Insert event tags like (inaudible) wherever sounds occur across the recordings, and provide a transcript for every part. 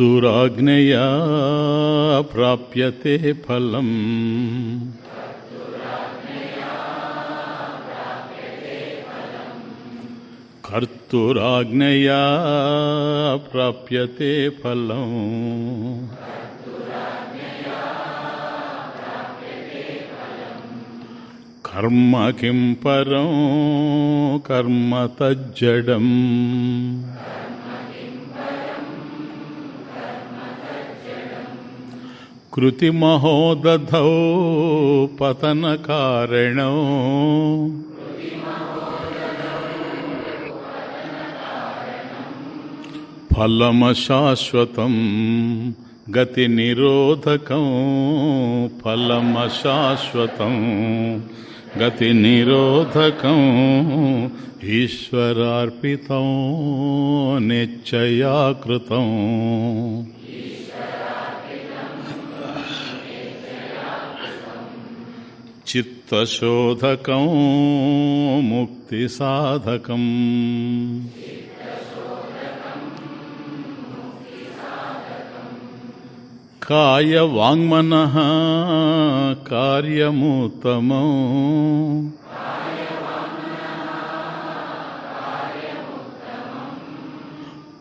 कर्तुराज्ञया प्राप्यते फलम्। कर्तुराज्ञया प्राप्यते फलम्। कर्म किं परं कर्म तज्जडम्। कृतिमहोदधौ पतनकारिणौ फलमशाश्वतं गतिनिरोधकं फलमशाश्वतं गतिनिरोधकम् ईश्वरार्पितं निश्चया कृतम् चित्तशोधकं मुक्तिसाधकम् कायवाङ्मनः कार्यमुत्तमौ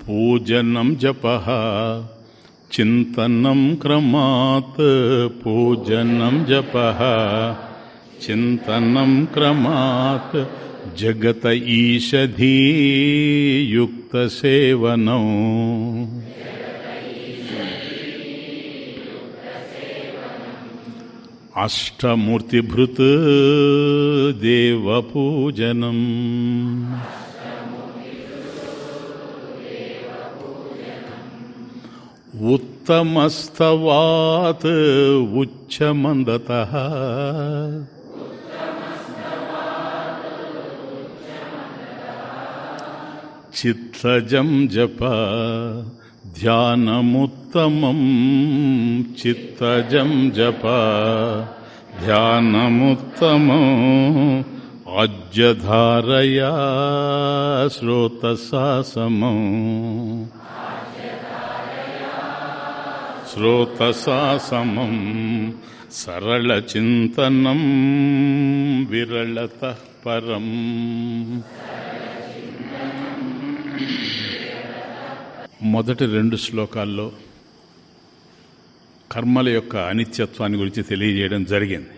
पूजनं जपः चिन्तनं क्रमात् पूजनं जपः चिन्तनं क्रमात् जगत ईषधीयुक्तसेवनम् अष्टमूर्तिभृत् देवपूजनम् उत्तमस्तवात् उच्चमन्दतः चित्तजं जप ध्यानमुत्तमं चित्तजं जप ध्यानमुत्तमम् आज्यधारया श्रोतसा समम् శ్రోతసా సమం సరళచింతనం విరళత పరం మొదటి రెండు శ్లోకాల్లో కర్మల యొక్క అనిత్యత్వాన్ని గురించి తెలియజేయడం జరిగింది.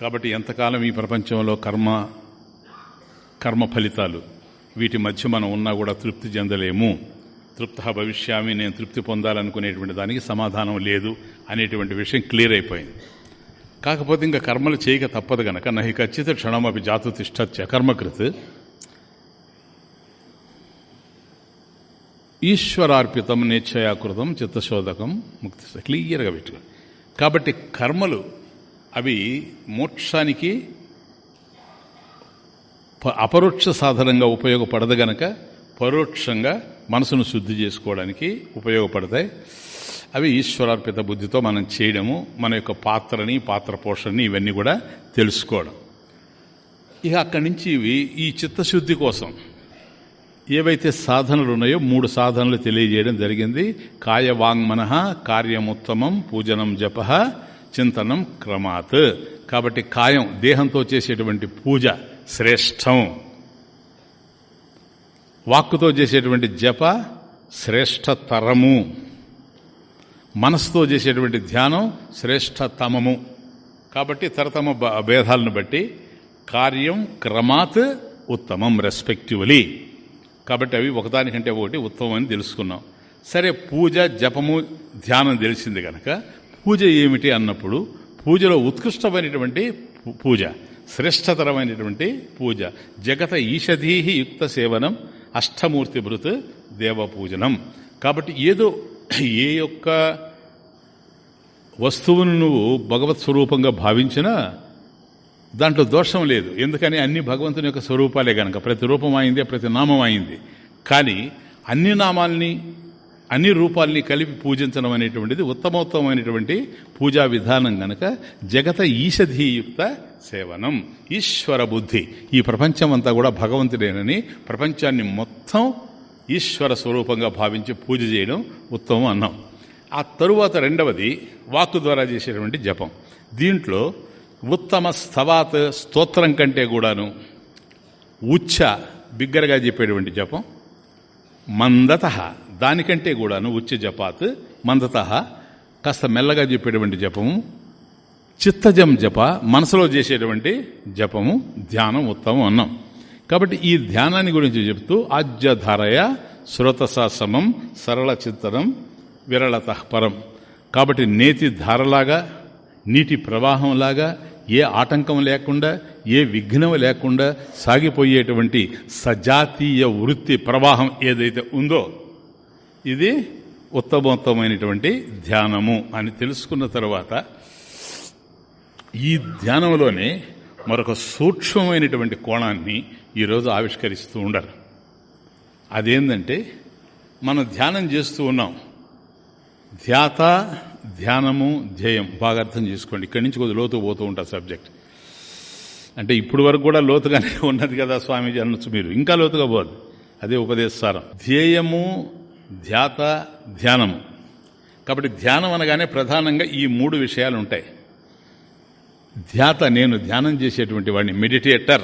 కాబట్టి ఎంతకాలం ఈ ప్రపంచంలో కర్మ కర్మ ఫలితాలు వీటి మధ్య మనం ఉన్నా కూడా తృప్తి చెందలేము తృప్త భవిష్యామి నేను తృప్తి పొందాలనుకునేటువంటి దానికి సమాధానం లేదు అనేటువంటి విషయం క్లియర్ అయిపోయింది. కాకపోతే ఇంకా కర్మలు చేయక తప్పదు గనక నహి ఖచ్చిత క్షణమపి జాతు తిష్టత్య కర్మకృత్ ఈశ్వరార్పితం నిశ్చయాకృతం చిత్తశోధకం ముక్తి క్లియర్గా పెట్టుకో. కాబట్టి కర్మలు అవి మోక్షానికి అపరోక్ష సాధనంగా ఉపయోగపడదు గనక పరోక్షంగా మనసును శుద్ధి చేసుకోవడానికి ఉపయోగపడతాయి. అవి ఈశ్వరార్పిత బుద్ధితో మనం చేయడము మన యొక్క పాత్రని పాత్ర పోషణని ఇవన్నీ కూడా తెలుసుకోవడం. ఇక అక్కడి నుంచి ఇవి ఈ చిత్తశుద్ధి కోసం ఏవైతే సాధనలు ఉన్నాయో మూడు సాధనలు తెలియజేయడం జరిగింది. కాయవాంగ్మన కార్యముత్తమం పూజనం జప చింతనం క్రమాత్. కాబట్టి కాయం దేహంతో చేసేటువంటి పూజ శ్రేష్టం. వాక్కుతో చేసేటువంటి జప శ్రేష్టతరము. మనసుతో చేసేటువంటి ధ్యానం శ్రేష్టతమము. కాబట్టి తరతమ భేదాలను బట్టి కార్యం క్రమాత్ ఉత్తమం రెస్పెక్టివ్లీ. కాబట్టి అవి ఒకదానికంటే ఒకటి ఉత్తమం అని తెలుసుకున్నాం. సరే పూజ జపము ధ్యానం తెలిసింది కనుక పూజ ఏమిటి అన్నప్పుడు పూజలో ఉత్కృష్టమైనటువంటి పూజ శ్రేష్టతరమైనటువంటి పూజ జగత ఈషధీహి యుక్త సేవనం అష్టమూర్తి భృత్ దేవపూజనం. కాబట్టి ఏదో ఏ యొక్క వస్తువును నువ్వు భగవత్ స్వరూపంగా భావించినా దాంట్లో దోషం లేదు. ఎందుకని? అన్ని భగవంతుని యొక్క స్వరూపాలే కనుక ప్రతి రూపం అయింది ప్రతి నామం అయింది కానీ అన్ని నామాల్ని అన్ని రూపాల్ని కలిపి పూజించడం అనేటువంటిది ఉత్తమోత్తమైనటువంటి పూజా విధానం గనక జగత ఈషధీయుక్త సేవనం ఈశ్వర బుద్ధి. ఈ ప్రపంచం అంతా కూడా భగవంతుడేనని ప్రపంచాన్ని మొత్తం ఈశ్వర స్వరూపంగా భావించి పూజ చేయడం ఉత్తమం అన్నాం. ఆ తరువాత రెండవది వాక్కు ద్వారా చేసేటువంటి జపం. దీంట్లో ఉత్తమ స్థవాత్ స్తోత్రం కంటే కూడాను ఉచ్చ బిగ్గరగా చెప్పేటువంటి జపం. మందత దానికంటే కూడాను ఉచ్చ జపాత్ మందత కాస్త మెల్లగా చెప్పేటువంటి జపము. చిత్తజం జప మనసులో చేసేటువంటి జపము ధ్యానం ఉత్తమం అన్నాం. కాబట్టి ఈ ధ్యానాన్ని గురించి చెప్తూ ఆజ్యధారయ శ్రోతసా సమం సరళ చిత్తరం విరళత పరం. కాబట్టి నేతి ధారలాగా నీటి ప్రవాహంలాగా ఏ ఆటంకం లేకుండా ఏ విఘ్నం లేకుండా సాగిపోయేటువంటి సజాతీయ వృత్తి ప్రవాహం ఏదైతే ఉందో ఇది ఉత్తమోత్తమైనటువంటి ధ్యానము అని తెలుసుకున్న తర్వాత ఈ ధ్యానంలోనే మరొక సూక్ష్మమైనటువంటి కోణాన్ని ఈరోజు ఆవిష్కరిస్తూ ఉండరు అదేంటంటే మనం ధ్యానం చేస్తూ ఉన్నాం. ధ్యాత ధ్యానము ధ్యేయం బాగా అర్థం చేసుకోండి. ఇక్కడి నుంచి కొద్ది లోతు పోతూ ఉంటారు సబ్జెక్ట్. అంటే ఇప్పుడు వరకు కూడా లోతుగానే (laughs) ఉన్నది కదా స్వామీజీ అనొచ్చు మీరు. ఇంకా లోతుగా పోదు అదే ఉపదేశారం ధ్యేయము ధ్యాత ధ్యానము. కాబట్టి ధ్యానం అనగానే ప్రధానంగా ఈ మూడు విషయాలు ఉంటాయి. ధ్యాత నేను ధ్యానం చేసేటువంటి వాడిని మెడిటేటర్.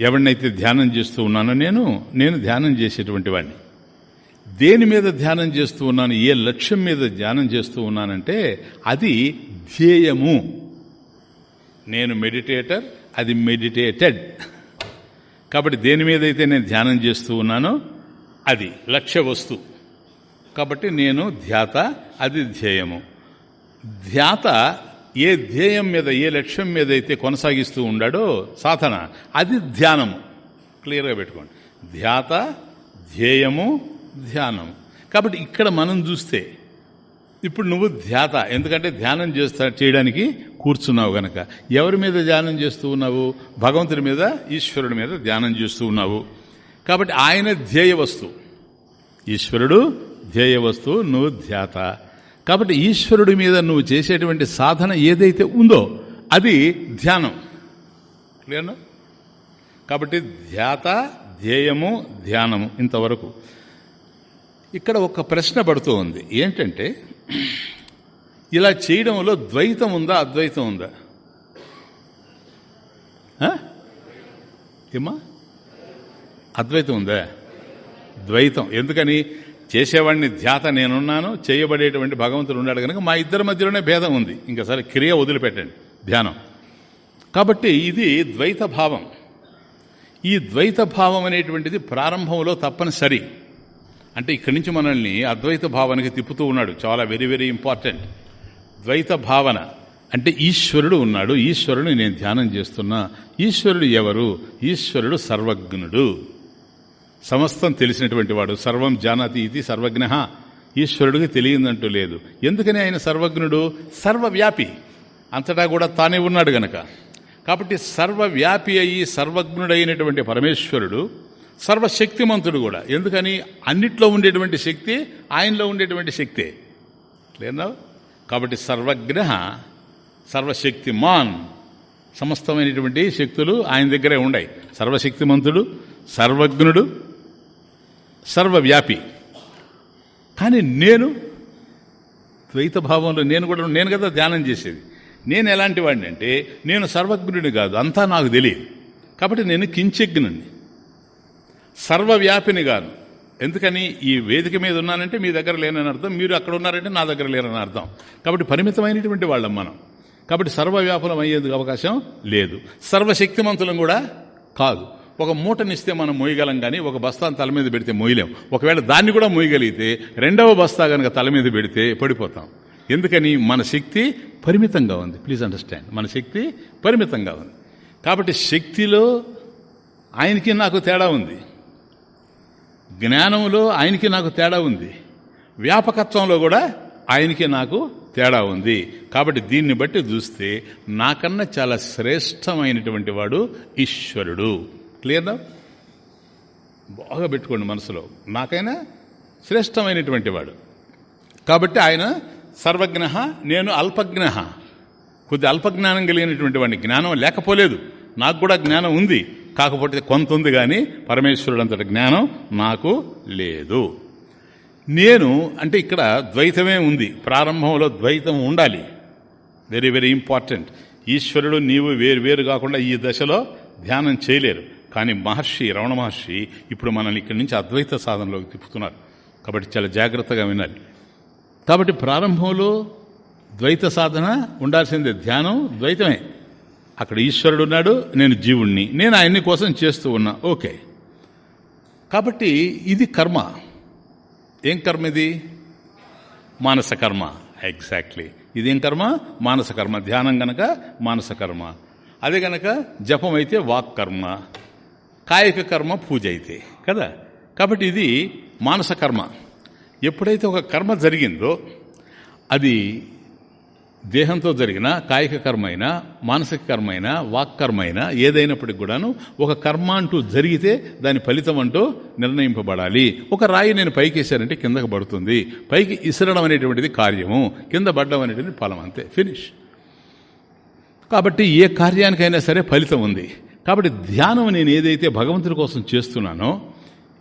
ఎవరినైతే ధ్యానం చేస్తూ ఉన్నానో నేను నేను ధ్యానం చేసేటువంటి వాడిని. దేని మీద ధ్యానం చేస్తూ ఉన్నాను ఏ లక్ష్యం మీద ధ్యానం చేస్తూ ఉన్నానంటే అది ధ్యేయము. నేను మెడిటేటర్ అది మెడిటేటెడ్. కాబట్టి దేని మీద అయితే నేను ధ్యానం చేస్తూ ఉన్నానో అది లక్ష్య వస్తు కాబట్టి నేను ధ్యాత అది ధ్యేయము. ధ్యాత ఏ ధ్యేయం మీద ఏ లక్ష్యం మీద అయితే కొనసాగిస్తూ ఉండాడో సాధన అది ధ్యానము. క్లియర్గా పెట్టుకోండి. ధ్యాత ధ్యేయము ధ్యానం. కాబట్టి ఇక్కడ మనం చూస్తే ఇప్పుడు నువ్వు ధ్యాత. ఎందుకంటే ధ్యానం చేస్తా చేయడానికి కూర్చున్నావు గనక. ఎవరి మీద ధ్యానం చేస్తూ ఉన్నావు? భగవంతుడి మీద ఈశ్వరుడి మీద ధ్యానం చేస్తూ ఉన్నావు. కాబట్టి ఆయన ధ్యేయ వస్తువు. ఈశ్వరుడు ధ్యేయ వస్తువు నువ్వు ధ్యాత. కాబట్టి ఈశ్వరుడి మీద నువ్వు చేసేటువంటి సాధన ఏదైతే ఉందో అది ధ్యానం. క్లియర్నా? కాబట్టి ధ్యాత ధ్యేయము ధ్యానము ఇంతవరకు. ఇక్కడ ఒక ప్రశ్న పడుతూ ఉంది. ఏంటంటే ఇలా చేయడంలో ద్వైతం ఉందా అద్వైతం ఉందా? ఏమా ఏమ్మా? అద్వైతం ఉందా? ద్వైతం. ఎందుకని? చేసేవాడిని ధ్యాత నేనున్నాను చేయబడేటువంటి భగవంతుడు ఉన్నాడు కనుక మా ఇద్దరి మధ్యలోనే భేదం ఉంది. ఇంకా సరే క్రియ వదిలిపెట్టండి. ధ్యానం. కాబట్టి ఇది ద్వైత భావం. ఈ ద్వైత భావం అనేటువంటిది ప్రారంభంలో తప్పనిసరి. అంటే ఇక్కడి నుంచి మనల్ని అద్వైత భావనకి తిప్పుతూ ఉన్నాడు. చాలా వెరీ వెరీ ఇంపార్టెంట్ ద్వైత భావన అంటే ఈశ్వరుడు ఉన్నాడు. ఈశ్వరుని నేను ధ్యానం చేస్తున్నా. ఈశ్వరుడు ఎవరు? ఈశ్వరుడు సర్వజ్ఞుడు. సమస్తం తెలిసినటువంటి వాడు. సర్వం జానతి ఇది సర్వజ్ఞ ఈశ్వరుడికి తెలియదంటూ లేదు. ఎందుకని ఆయన సర్వజ్ఞుడు? సర్వవ్యాపి. అంతటా కూడా తానే ఉన్నాడు గనక. కాబట్టి సర్వవ్యాపి అయి సర్వజ్ఞుడైనటువంటి పరమేశ్వరుడు సర్వశక్తిమంతుడు కూడా. ఎందుకని? అన్నిట్లో ఉండేటువంటి శక్తి ఆయనలో ఉండేటువంటి శక్తే. లేదా కాబట్టి సర్వజ్ఞ సర్వశక్తిమాన్ సమస్తమైనటువంటి శక్తులు ఆయన దగ్గరే ఉన్నాయి సర్వశక్తిమంతుడు సర్వజ్ఞుడు సర్వవ్యాపి. కానీ నేను ద్వైత భావంలో నేను కూడా నేను కదా ధ్యానం చేసేది. నేను ఎలాంటి వాడిని అంటే నేను సర్వజ్ఞుడిని కాదు అంతా నాకు తెలియదు. కాబట్టి నేను కించజ్ఞుని సర్వవ్యాపినిగాను ఎందుకని ఈ వేదిక మీద ఉన్నానంటే మీ దగ్గర లేనని అర్థం మీరు అక్కడ ఉన్నారంటే నా దగ్గర లేరని అర్థం. కాబట్టి పరిమితమైనటువంటి వాళ్ళం మనం. కాబట్టి సర్వవ్యాపులం అయ్యేందుకు అవకాశం లేదు. సర్వశక్తిమంతులం కూడా కాదు. ఒక మూటనిస్తే మనం మోయగలం కానీ ఒక బస్తాను తల మీద పెడితే మోయలేం. ఒకవేళ దాన్ని కూడా మోయగలిగితే రెండవ బస్తా కనుక తల మీద పెడితే పడిపోతాం. ఎందుకని? మన శక్తి పరిమితంగా ఉంది. ప్లీజ్ అండర్స్టాండ్ మన శక్తి పరిమితంగా ఉంది. కాబట్టి శక్తిలో ఆయనకి నాకు తేడా ఉంది. జ్ఞానంలో ఆయనకి నాకు తేడా ఉంది. వ్యాపకత్వంలో కూడా ఆయనకి నాకు తేడా ఉంది. కాబట్టి దీన్ని బట్టి చూస్తే నాకన్నా చాలా శ్రేష్టమైనటువంటి వాడు ఈశ్వరుడు. క్లియర్దా బాగా పెట్టుకోండి మనసులో. నాకైనా శ్రేష్టమైనటువంటి వాడు. కాబట్టి ఆయన సర్వజ్ఞ నేను అల్పజ్ఞ కొద్ది అల్పజ్ఞానం కలిగినటువంటి వాడిని జ్ఞానం లేకపోలేదు. నాకు కూడా జ్ఞానం ఉంది. కాకపోతే కొంత ఉంది కానీ పరమేశ్వరుడు అంతటి జ్ఞానం నాకు లేదు. నేను అంటే ఇక్కడ ద్వైతమే ఉంది. ప్రారంభంలో ద్వైతం ఉండాలి. వెరీ వెరీ ఇంపార్టెంట్ ఈశ్వరుడు నీవు వేరు వేరు కాకుండా ఈ దశలో ధ్యానం చేయలేరు. కానీ మహర్షి రమణ మహర్షి ఇప్పుడు మనల్ని ఇక్కడి నుంచి అద్వైత సాధనలోకి తిప్పుతున్నారు. కాబట్టి చాలా జాగ్రత్తగా వినాలి. కాబట్టి ప్రారంభంలో ద్వైత సాధన ఉండాల్సిందే. ధ్యానం ద్వైతమే. అక్కడ ఈశ్వరుడు ఉన్నాడు నేను జీవుణ్ణి. నేను ఆయన్ని కోసం చేస్తూ ఉన్నా. ఓకే. కాబట్టి ఇది కర్మ. ఏం కర్మ ఇది? మానస కర్మ. ఎగ్జాక్ట్లీ. ఇదేం కర్మ? మానస కర్మ. ధ్యానం గనక మానస కర్మ. అదే గనక జపం అయితే వాక్ కర్మ కాయక కర్మ పూజ అయితే కదా? కాబట్టి ఇది మానస కర్మ. ఎప్పుడైతే ఒక కర్మ జరిగిందో అది దేహంతో జరిగిన కాయిక కర్మ అయినా మానసిక కర్మ అయినా వాక్కర్మ అయినా ఏదైనప్పటికి కూడాను ఒక కర్మ అంటూ జరిగితే దాని ఫలితం అంటూ నిర్ణయింపబడాలి. ఒక రాయి నేను పైకి వేసానంటే కిందకు పడుతుంది. పైకి ఇసరడం అనేటువంటిది కార్యము. కింద పడడం అనేటువంటిది ఫలం అంతే. ఫినిష్. కాబట్టి ఏ కార్యానికైనా సరే ఫలితం ఉంది. కాబట్టి ధ్యానం నేను ఏదైతే భగవంతుడి కోసం చేస్తున్నానో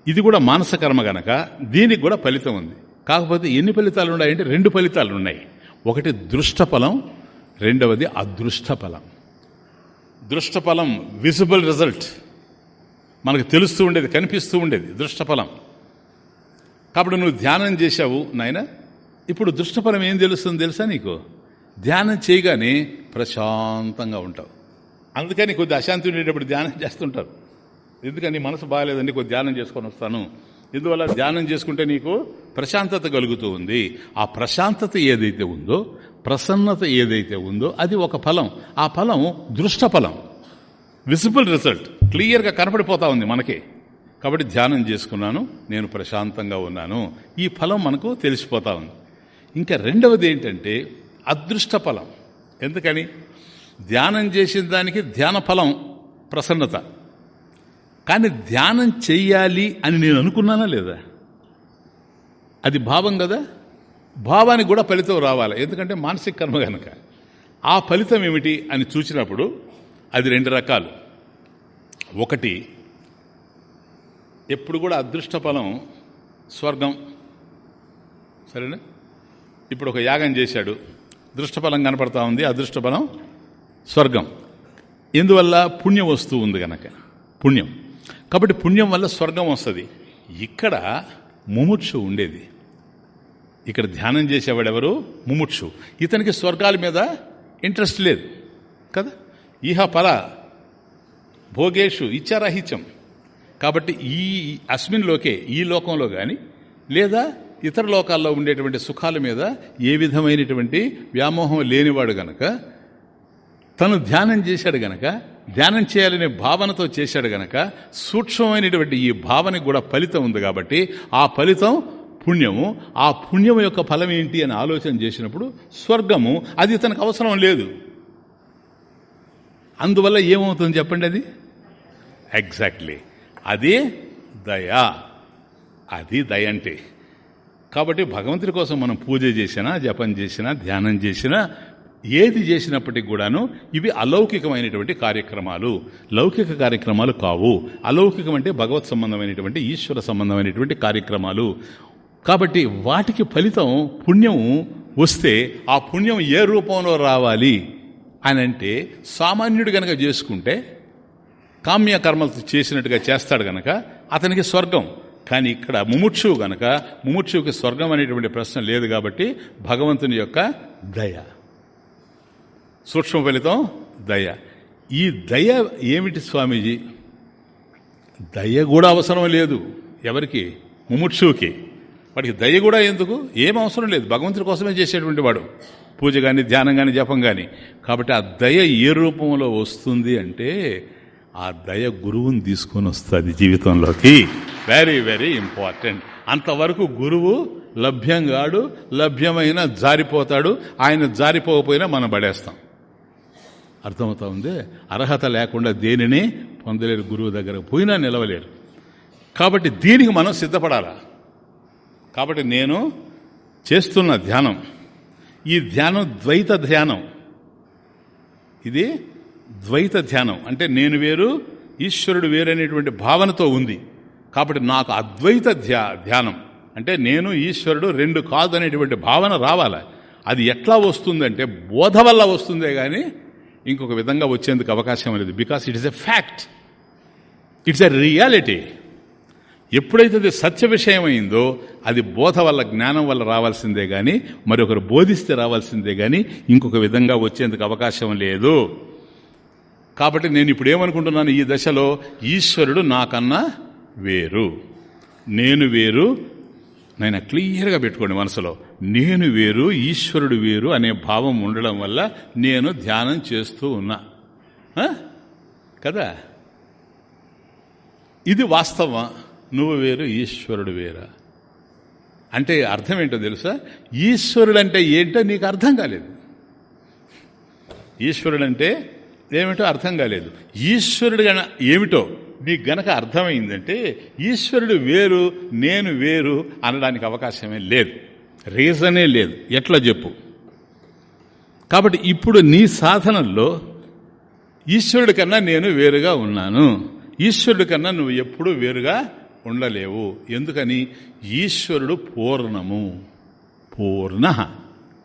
ఇది కూడా మానస కర్మ గనక దీనికి కూడా ఫలితం ఉంది. కాకపోతే ఎన్ని ఫలితాలు ఉన్నాయంటే రెండు ఫలితాలు ఉన్నాయి. ఒకటి దృష్టఫలం రెండవది అదృష్టఫలం. దృష్టఫలం విజిబుల్ రిజల్ట్ మనకు తెలుస్తూ ఉండేది కనిపిస్తూ ఉండేది దృష్టఫలం. కాబట్టి నువ్వు ధ్యానం చేశావు నాయన. ఇప్పుడు దృష్టఫలం ఏం తెలుస్తుంది తెలుసా నీకు? ధ్యానం చేయగానే ప్రశాంతంగా ఉంటావు. అందుకని కొద్ది అశాంతి ఉండేటప్పుడు ధ్యానం చేస్తుంటారు. ఎందుకని? మనసు బాగాలేదండి కొద్ది ధ్యానం చేసుకొని వస్తాను. ఇందువల్ల ధ్యానం చేసుకుంటే నీకు ప్రశాంతత కలుగుతూ ఉంది. ఆ ప్రశాంతత ఏదైతే ఉందో ప్రసన్నత ఏదైతే ఉందో అది ఒక ఫలం. ఆ ఫలం దృష్ట ఫలం. విజిబుల్ రిజల్ట్ క్లియర్గా కనపడిపోతా ఉంది మనకి. కాబట్టి ధ్యానం చేసుకున్నాను నేను ప్రశాంతంగా ఉన్నాను. ఈ ఫలం మనకు తెలిసిపోతా ఉంది. ఇంకా రెండవది ఏంటంటే అదృష్ట ఫలం. ఎందుకని? ధ్యానం చేసిన దానికి ధ్యాన ఫలం ప్రసన్నత. కానీ ధ్యానం చెయ్యాలి అని నేను అనుకున్నానా లేదా? అది భావం కదా? భావానికి కూడా ఫలితం రావాలి. ఎందుకంటే మానసిక కర్మ కనుక ఆ ఫలితం ఏమిటి అని చూసినప్పుడు అది రెండు రకాలు. ఒకటి ఎప్పుడు కూడా అదృష్ట ఫలం స్వర్గం. సరేనా? ఇప్పుడు ఒక యాగం చేశాడు. దృష్టఫలం కనపడతా ఉంది అదృష్టఫలం స్వర్గం. ఎందువల్ల? పుణ్యం వస్తూ ఉంది కనుక పుణ్యం. కాబట్టి పుణ్యం వల్ల స్వర్గం వస్తుంది. ఇక్కడ ముముక్షు ఉండేది. ఇక్కడ ధ్యానం చేసేవాడు ఎవరు ముముక్షు. ఇతనికి స్వర్గాల మీద ఇంట్రెస్ట్ లేదు. కదా? ఇహ పల భోగేషు ఇచ్చారాహిత్యం. కాబట్టి ఈ అస్మిన్లోకే ఈ లోకంలో కానీ లేదా ఇతర లోకాల్లో ఉండేటువంటి సుఖాల మీద ఏ విధమైనటువంటి వ్యామోహం లేనివాడు గనక తను ధ్యానం చేశాడు గనక ధ్యానం చేయాలనే భావనతో చేశాడు గనక సూక్ష్మమైనటువంటి ఈ భావనకి కూడా ఫలితం ఉంది కాబట్టి ఆ ఫలితం పుణ్యము. ఆ పుణ్యం యొక్క ఫలం ఏంటి అని ఆలోచన చేసినప్పుడు స్వర్గము అది తనకు అవసరం లేదు. అందువల్ల ఏమవుతుంది చెప్పండి అది? ఎగ్జాక్ట్లీ అదే దయా. అది దయ అంటే. కాబట్టి భగవంతుడి కోసం మనం పూజ చేసినా జపం చేసినా ధ్యానం చేసినా ఏది చేసినప్పటికి కూడాను ఇవి అలౌకికమైనటువంటి కార్యక్రమాలు. లౌకిక కార్యక్రమాలు కావు. అలౌకికం అంటే భగవత్ సంబంధమైనటువంటి ఈశ్వర సంబంధమైనటువంటి కార్యక్రమాలు. కాబట్టి వాటికి ఫలితం పుణ్యం వస్తే ఆ పుణ్యం ఏ రూపంలో రావాలి అని అంటే సామాన్యుడు గనక చేసుకుంటే కామ్య కర్మలు చేసినట్టుగా చేస్తాడు గనక అతనికి స్వర్గం. కానీ ఇక్కడ ముముక్షువు గనక ముముక్షువుకి స్వర్గం అనేటువంటి ప్రశ్న లేదు కాబట్టి భగవంతుని యొక్క దయ. సూక్ష్మ ఫలితం దయ. ఈ దయ ఏమిటి స్వామీజీ? దయ కూడా అవసరం లేదు ఎవరికి? ముముక్షువుకి. వాడికి దయ కూడా ఎందుకు? ఏం అవసరం లేదు. భగవంతుడి కోసమే చేసేటువంటి వాడు. పూజ కానీ ధ్యానం కానీ జపం కానీ కాబట్టి ఆ దయ ఏ రూపంలో వస్తుంది అంటే ఆ దయ గురువుని తీసుకొని వస్తుంది జీవితంలోకి. వెరీ వెరీ ఇంపార్టెంట్ అంతవరకు గురువు లభ్యంగాడు లభ్యమైన జారిపోతాడు. ఆయన జారిపోకపోయినా మనం పడేస్తాం. అర్థమవుతా ఉంది. అర్హత లేకుండా దేనిని పొందలేరు. గురువు దగ్గర పోయినా నిలవలేరు. కాబట్టి దీనికి మనం సిద్ధపడాలా? కాబట్టి నేను చేస్తున్న ధ్యానం. ఈ ధ్యానం ద్వైత ధ్యానం. ఇది ద్వైత ధ్యానం. అంటే నేను వేరు ఈశ్వరుడు వేరు అనేటువంటి భావనతో ఉంది. కాబట్టి నాకు అద్వైత ధ్యా ధ్యానం. అంటే నేను ఈశ్వరుడు రెండు కాదు అనేటువంటి భావన రావాలి? అది ఎట్లా వస్తుందంటే బోధ వల్ల వస్తుందే కానీ ఇంకొక విధంగా వచ్చేందుకు అవకాశం లేదు. Because it is a fact it's a reality ఎప్పుడైతే అది సత్య విషయం అయిందో అది బోధ వల్ల జ్ఞానం వల్ల రావాల్సిందే కానీ మరొకరు బోధిస్తే రావాల్సిందే కానీ ఇంకొక విధంగా వచ్చేందుకు అవకాశం లేదు. కాబట్టి నేను ఇప్పుడు ఏమనుకుంటున్నాను? ఈ దశలో ఈశ్వరుడు నాకన్నా వేరు. నేను వేరు. నేను క్లియర్గా పెట్టుకోండి మనసులో. నేను వేరు ఈశ్వరుడు వేరు అనే భావం ఉండడం వల్ల నేను ధ్యానం చేస్తూ ఉన్నా. కదా? ఇది వాస్తవం. నువ్వు వేరు ఈశ్వరుడు వేరా? అంటే అర్థం ఏంటో తెలుసా? ఈశ్వరుడు అంటే ఏంటో నీకు అర్థం కాలేదు. ఈశ్వరుడు అంటే ఏమిటో అర్థం కాలేదు. ఈశ్వరుడు గన ఏమిటో నీకు గనక అర్థమైందంటే ఈశ్వరుడు వేరు నేను వేరు అనడానికి అవకాశమే లేదు. రీజనే లేదు. ఎట్లా చెప్పు? కాబట్టి ఇప్పుడు నీ సాధనల్లో ఈశ్వరుడి కన్నా నేను వేరుగా ఉన్నాను. ఈశ్వరుడి కన్నా నువ్వు ఎప్పుడూ వేరుగా ఉండలేవు. ఎందుకని? ఈశ్వరుడు పూర్ణము. పూర్ణ.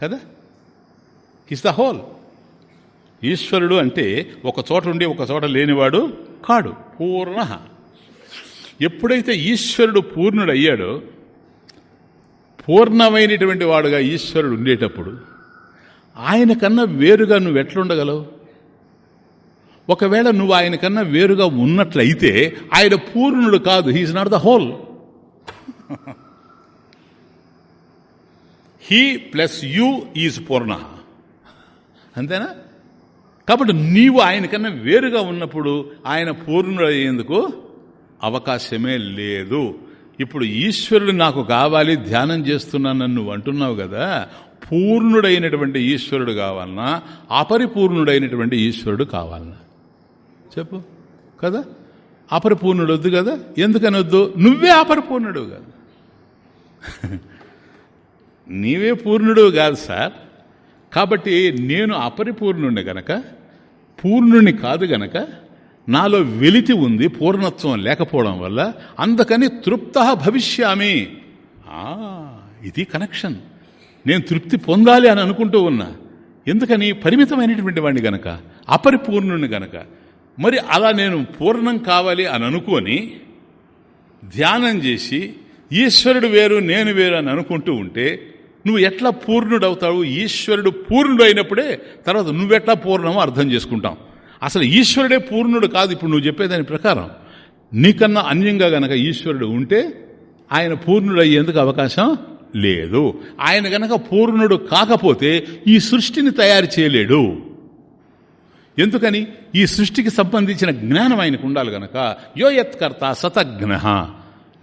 కదా? ఇస్ ద హోల్ ఈశ్వరుడు అంటే ఒక చోట ఉండి ఒక చోట లేనివాడు కాడు. పూర్ణ. ఎప్పుడైతే ఈశ్వరుడు పూర్ణుడు అయ్యాడో పూర్ణమైనటువంటి వాడుగా ఈశ్వరుడు ఉండేటప్పుడు ఆయన కన్నా వేరుగా నువ్వు ఎట్లుండగలవు? ఒకవేళ నువ్వు ఆయన కన్నా వేరుగా ఉన్నట్లయితే ఆయన పూర్ణుడు కాదు. He's not the whole he plus you is పూర్ణ. అంతేనా? కాబట్టి నీవు ఆయన కన్నా వేరుగా ఉన్నప్పుడు ఆయన పూర్ణుడు అయ్యేందుకు అవకాశమే లేదు. ఇప్పుడు ఈశ్వరుడు నాకు కావాలి ధ్యానం చేస్తున్నాను నువ్వు అంటున్నావు కదా పూర్ణుడైనటువంటి ఈశ్వరుడు కావాలన్నా అపరిపూర్ణుడైనటువంటి ఈశ్వరుడు కావాలన్నా చెప్పు. కదా? అపరిపూర్ణుడు వద్దు కదా? ఎందుకని వద్దు? నువ్వే అపరిపూర్ణుడు కాదు. (laughs) నీవే పూర్ణుడు కాదు సార్. కాబట్టి నేను అపరిపూర్ణుడిని గనక పూర్ణుని కాదు గనక నాలో వెలితి ఉంది పూర్ణత్వం లేకపోవడం వల్ల అందుకని తృప్త భవిష్యామి. ఇది కనెక్షన్. నేను తృప్తి పొందాలి అని అనుకుంటూ ఉన్నా. ఎందుకని? పరిమితమైనటువంటి వాడిని గనక అపరిపూర్ణుని గనక. మరి అలా నేను పూర్ణం కావాలి అని అనుకొని ధ్యానం చేసి ఈశ్వరుడు వేరు నేను వేరు అని అనుకుంటూ ఉంటే నువ్వు ఎట్లా పూర్ణుడవుతావు? ఈశ్వరుడు పూర్ణుడు అయినప్పుడే తర్వాత నువ్వెట్లా పూర్ణమో అర్థం చేసుకుంటాం. అసలు ఈశ్వరుడే పూర్ణుడు కాదు. ఇప్పుడు నువ్వు చెప్పేదాని ప్రకారం నీకన్నా అన్యంగా గనక ఈశ్వరుడు ఉంటే ఆయన పూర్ణుడు అయ్యేందుకు అవకాశం లేదు. ఆయన గనక పూర్ణుడు కాకపోతే ఈ సృష్టిని తయారు చేయలేడు. ఎందుకని? ఈ సృష్టికి సంబంధించిన జ్ఞానం ఆయనకు ఉండాలి గనక. యోయత్కర్త సతజ్ఞ.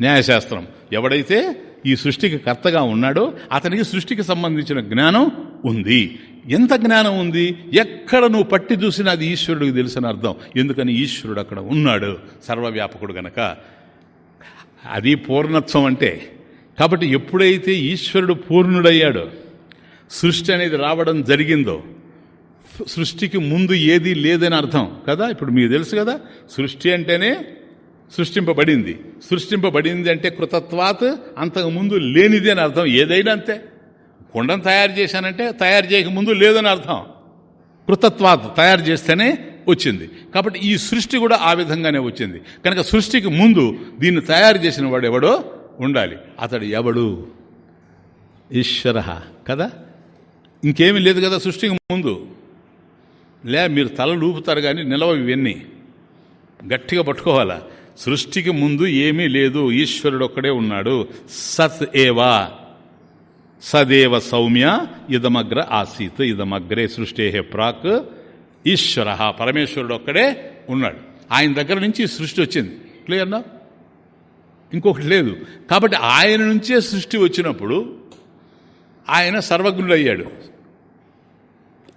న్యాయశాస్త్రం. ఎవడైతే ఈ సృష్టికి కర్తగా ఉన్నాడో అతనికి సృష్టికి సంబంధించిన జ్ఞానం ఉంది. ఎంత జ్ఞానం ఉంది? ఎక్కడ నువ్వు పట్టి చూసినా అది ఈశ్వరుడికి తెలిసిన అర్థం. ఎందుకని? ఈశ్వరుడు అక్కడ ఉన్నాడు సర్వవ్యాపకుడు గనక. అది పూర్ణత్వం అంటే. కాబట్టి ఎప్పుడైతే ఈశ్వరుడు పూర్ణుడయ్యాడో సృష్టి అనేది రావడం జరిగిందో సృష్టికి ముందు ఏది లేదని అర్థం కదా? ఇప్పుడు మీకు తెలుసు కదా? సృష్టి అంటేనే సృష్టింపబడింది. సృష్టింపబడింది అంటే కృతత్వాత్ అంతకుముందు లేనిది అని అర్థం. ఏదైనా అంతే. కుండను తయారు చేశానంటే తయారు చేయక ముందు లేదని అర్థం. కృతత్వాత తయారు చేస్తేనే వచ్చింది. కాబట్టి ఈ సృష్టి కూడా ఆ విధంగానే వచ్చింది. కనుక సృష్టికి ముందు దీన్ని తయారు చేసిన వాడు ఎవడో ఉండాలి. అతడు ఎవడు? ఈశ్వర. కదా? ఇంకేమీ లేదు కదా సృష్టికి ముందు. లే మీరు తలలు ఊపుతారు కానీ నిలవ ఇవన్నీ గట్టిగా పట్టుకోవాలా. సృష్టికి ముందు ఏమీ లేదు. ఈశ్వరుడు ఒక్కడే ఉన్నాడు. సత్ ఏవా. సదేవ సౌమ్య ఇదమగ్ర ఆసీత్ ఇదమగ్రే సృష్టి ప్రాక్ ఈశ్వర. పరమేశ్వరుడు ఒక్కడే ఉన్నాడు. ఆయన దగ్గర నుంచి సృష్టి వచ్చింది. క్లియర్నా ఇంకొకటి లేదు. కాబట్టి ఆయన నుంచే సృష్టి వచ్చినప్పుడు ఆయన సర్వజ్ఞుడయ్యాడు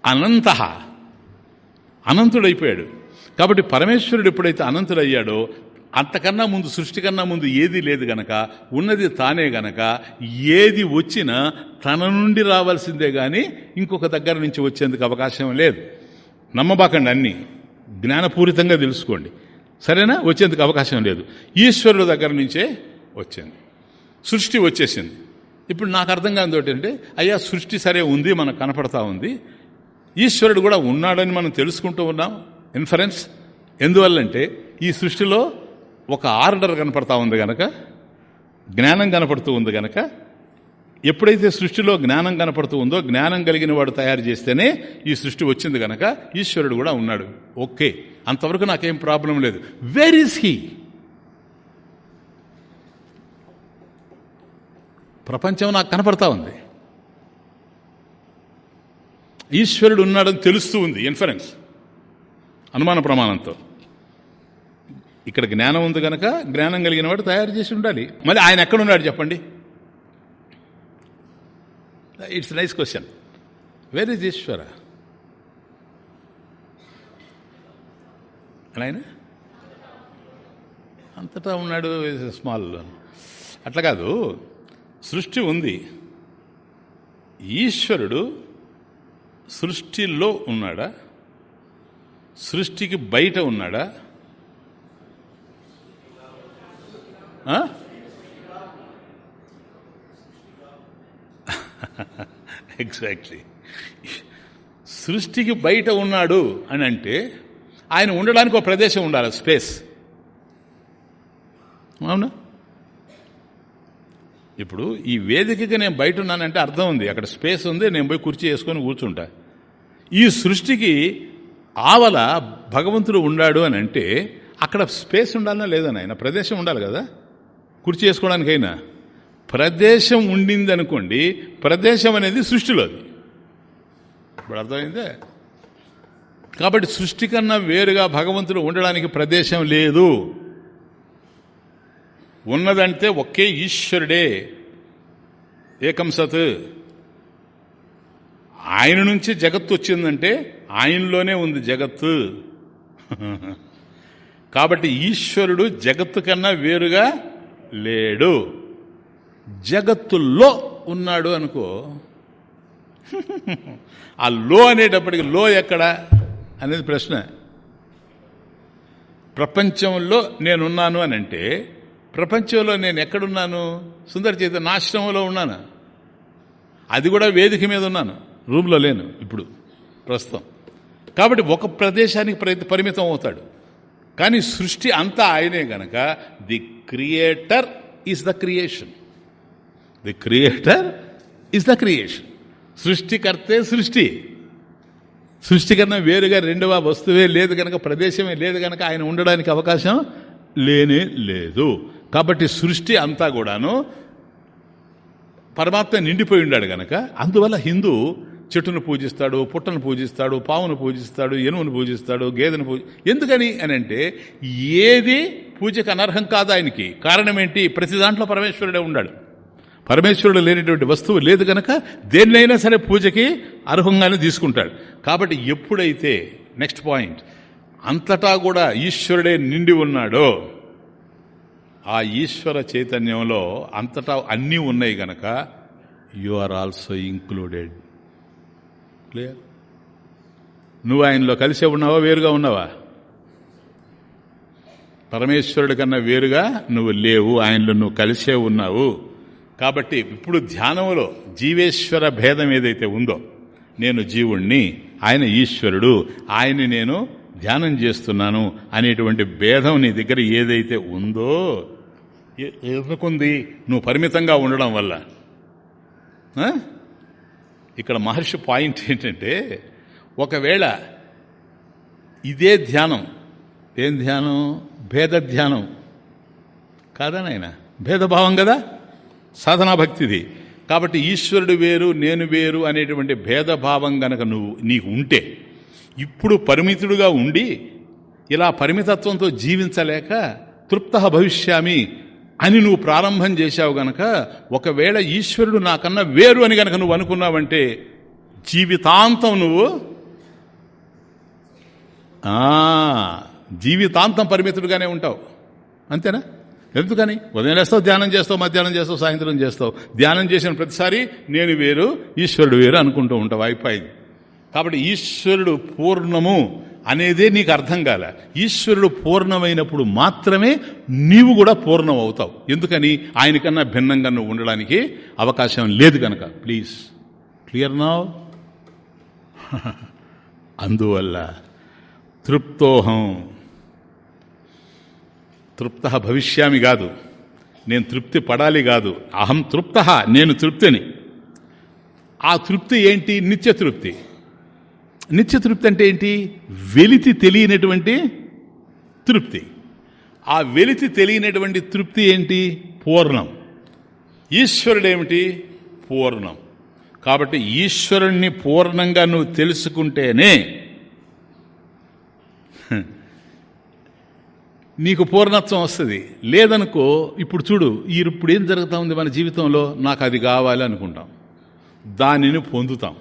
అనంత. అనంతుడైపోయాడు. కాబట్టి పరమేశ్వరుడు ఎప్పుడైతే అనంతుడయ్యాడో అంతకన్నా ముందు సృష్టి కన్నా ముందు ఏది లేదు గనక ఉన్నది తానే గనక ఏది వచ్చినా తన నుండి రావాల్సిందే కానీ ఇంకొక దగ్గర నుంచి వచ్చేందుకు అవకాశం లేదు. నమ్మబాకండి అన్నీ. జ్ఞానపూరితంగా తెలుసుకోండి. సరేనా? వచ్చేందుకు అవకాశం లేదు. ఈశ్వరుడు దగ్గర నుంచే వచ్చింది సృష్టి వచ్చేసింది. ఇప్పుడు నాకు అర్థం కాని ఏంటంటే అయ్యా సృష్టి సరే ఉంది మనకు కనపడతా ఉంది. ఈశ్వరుడు కూడా ఉన్నాడని మనం తెలుసుకుంటూ ఉన్నాం. ఇన్ఫరెన్స్ ఎందువల్లంటే ఈ సృష్టిలో ఒక ఆర్డర్ కనపడతా ఉంది గనక జ్ఞానం కనపడుతూ ఉంది గనక ఎప్పుడైతే సృష్టిలో జ్ఞానం కనపడుతూ ఉందో జ్ఞానం కలిగిన వాడు తయారు చేస్తేనే ఈ సృష్టి వచ్చింది గనక ఈశ్వరుడు కూడా ఉన్నాడు. ఓకే. అంతవరకు నాకేం ప్రాబ్లం లేదు. వేర్ ఈస్ హీ ప్రపంచం నాకు కనపడతా ఉంది. ఈశ్వరుడు ఉన్నాడని తెలుస్తూ ఉంది ఇన్ఫరెన్స్ అనుమాన ప్రమాణంతో. ఇక్కడ జ్ఞానం ఉంది కనుక జ్ఞానం కలిగిన వాడు తయారు చేసి ఉండాలి. మళ్ళీ ఆయన ఎక్కడున్నాడు చెప్పండి? It's nice question where is Ishwara ఆయన? అంతటా ఉన్నాడు స్మాల్ అట్లా కాదు. సృష్టి ఉంది. ఈశ్వరుడు సృష్టిలో ఉన్నాడా? సృష్టికి బయట ఉన్నాడా? ఎగ్జాక్ట్లీ (laughs) సృష్టికి బయట ఉన్నాడు అని అంటే ఆయన ఉండడానికి ఒక ప్రదేశం ఉండాలి స్పేస్. అవునా? ఇప్పుడు ఈ వేదికకి నేను బయట ఉన్నానంటే అర్థం ఉంది. అక్కడ స్పేస్ ఉంది నేను పోయి కుర్చీ వేసుకొని కూర్చుంటా. ఈ సృష్టికి ఆవల భగవంతుడు ఉన్నాడు అని అంటే అక్కడ స్పేస్ ఉండాలన్నా లేదని ఆయన ప్రదేశం ఉండాలి కదా. కుర్చీ చేసుకోవడానికైనా ప్రదేశం ఉండింది అనుకోండి ప్రదేశం అనేది సృష్టిలోది ఇప్పుడు అర్థమైందే? కాబట్టి సృష్టి కన్నా వేరుగా భగవంతుడు ఉండడానికి ప్రదేశం లేదు. ఉన్నదంటే ఒకే ఈశ్వరుడే. ఏకం సత్. ఆయన నుంచి జగత్తు వచ్చిందంటే ఆయనలోనే ఉంది జగత్తు. (laughs) కాబట్టి ఈశ్వరుడు జగత్తు కన్నా వేరుగా లేడు. జగత్తుల్లో ఉన్నాడు అనుకో. ఆ లో అనేటప్పటికి లో ఎక్కడ అనేది ప్రశ్న. ప్రపంచంలో నేనున్నాను అని అంటే ప్రపంచంలో నేను ఎక్కడున్నాను? సుందర చేత నాశ్రమంలో ఉన్నాను? అది కూడా వేదిక మీద ఉన్నాను. రూమ్లో లేను ఇప్పుడు ప్రస్తుతం. కాబట్టి ఒక ప్రదేశానికి పరిమితం అవుతాడు. కానీ సృష్టి అంతా ఆయనే గనక the creator is the creation the creator is the creation సృష్టికర్తే సృష్టి. సృష్టి కన్నా వేరుగా రెండవ వస్తువే లేదు కనుక ప్రదేశమే లేదు కనుక ఆయన ఉండడానికి అవకాశం లేనే లేదు. కాబట్టి సృష్టి అంతా కూడాను పరమాత్మ నిండిపోయి ఉన్నాడు గనక. అందువల్ల హిందూ చెట్టును పూజిస్తాడు పుట్టను పూజిస్తాడు పావును పూజిస్తాడు ఎనువును పూజిస్తాడు గేదెను పూజ ఎందుకని అని అంటే ఏది పూజకు అనర్హం కాదు ఆయనకి. కారణం ఏంటి ప్రతి దాంట్లో పరమేశ్వరుడే ఉన్నాడు పరమేశ్వరుడు లేనిటువంటి వస్తువు లేదు కనుక దేన్నైనా సరే పూజకి అర్హంగానే తీసుకుంటాడు. కాబట్టి ఎప్పుడైతే నెక్స్ట్ పాయింట్ అంతటా కూడా ఈశ్వరుడే నిండి ఉన్నాడో ఆ ఈశ్వర చైతన్యంలో అంతటా అన్నీ ఉన్నాయి గనక you are also included. Clear నువ్వు ఆయనలో కలిసే ఉన్నావా వేరుగా ఉన్నావా? పరమేశ్వరుడి కన్నా వేరుగా నువ్వు లేవు ఆయనలో నువ్వు కలిసే ఉన్నావు. కాబట్టి ఇప్పుడు ధ్యానంలో జీవేశ్వర భేదం ఏదైతే ఉందో నేను జీవుణ్ణి ఆయన ఈశ్వరుడు ఆయన్ని నేను ధ్యానం చేస్తున్నాను అనేటువంటి భేదం నీ దగ్గర ఏదైతే ఉందో ఎందుకుంది? నువ్వు పరిమితంగా ఉండడం వల్ల. ఇక్కడ మహర్షి పాయింట్ ఏంటంటే ఒకవేళ ఇదే ధ్యానం ఏం ధ్యానం? భేద ధ్యానం. కాదా నాయన? భేదభావం కదా? సాధనా భక్తిది. కాబట్టి ఈశ్వరుడు వేరు నేను వేరు అనేటువంటి భేదభావం గనక నువ్వు నీకు ఉంటే ఇప్పుడు పరిమితుడుగా ఉండి ఇలా పరిమితత్వంతో జీవించలేక తృప్త భవిష్యామి అని నువ్వు ప్రారంభం చేశావు గనక ఒకవేళ ఈశ్వరుడు నాకన్నా వేరు అని గనక నువ్వు అనుకున్నావంటే జీవితాంతం నువ్వు జీవితాంతం పరిమితుడుగానే ఉంటావు. అంతేనా? ఎందుకని? ఉదయం లేస్తావు ధ్యానం చేస్తావు మధ్యాహ్నం చేస్తావు సాయంత్రం చేస్తావు. ధ్యానం చేసిన ప్రతిసారి నేను వేరు ఈశ్వరుడు వేరు అనుకుంటూ ఉంటావు అయిపోయింది. కాబట్టి ఈశ్వరుడు పూర్ణము అనేదే నీకు అర్థం కాల. ఈశ్వరుడు పూర్ణమైనప్పుడు మాత్రమే నీవు కూడా పూర్ణం అవుతావు ఎందుకని? ఆయనకన్నా భిన్నంగా నువ్వు ఉండడానికి అవకాశం లేదు కనుక. ప్లీజ్ క్లియర్ నా అందువల్ల తృప్తోహం. తృప్త భవిష్యామి కాదు. నేను తృప్తి పడాలి కాదు. అహం తృప్త నేను తృప్తిని. ఆ తృప్తి ఏంటి? నిత్య తృప్తి. నిత్య తృప్తి అంటే ఏంటి? వెలితి తెలియనటువంటి తృప్తి. ఆ వెలితి తెలియనటువంటి తృప్తి ఏంటి? పూర్ణం. ఈశ్వరుడు ఏమిటి పూర్ణం. కాబట్టి ఈశ్వరుణ్ణి పూర్ణంగా నువ్వు తెలుసుకుంటేనే నీకు పూర్ణత్వం వస్తుంది. లేదనుకో ఇప్పుడు చూడు ఇప్పుడు ఏం జరుగుతూ ఉంది మన జీవితంలో? నాకు అది కావాలి అనుకుంటాం. దానిని పొందుతాం.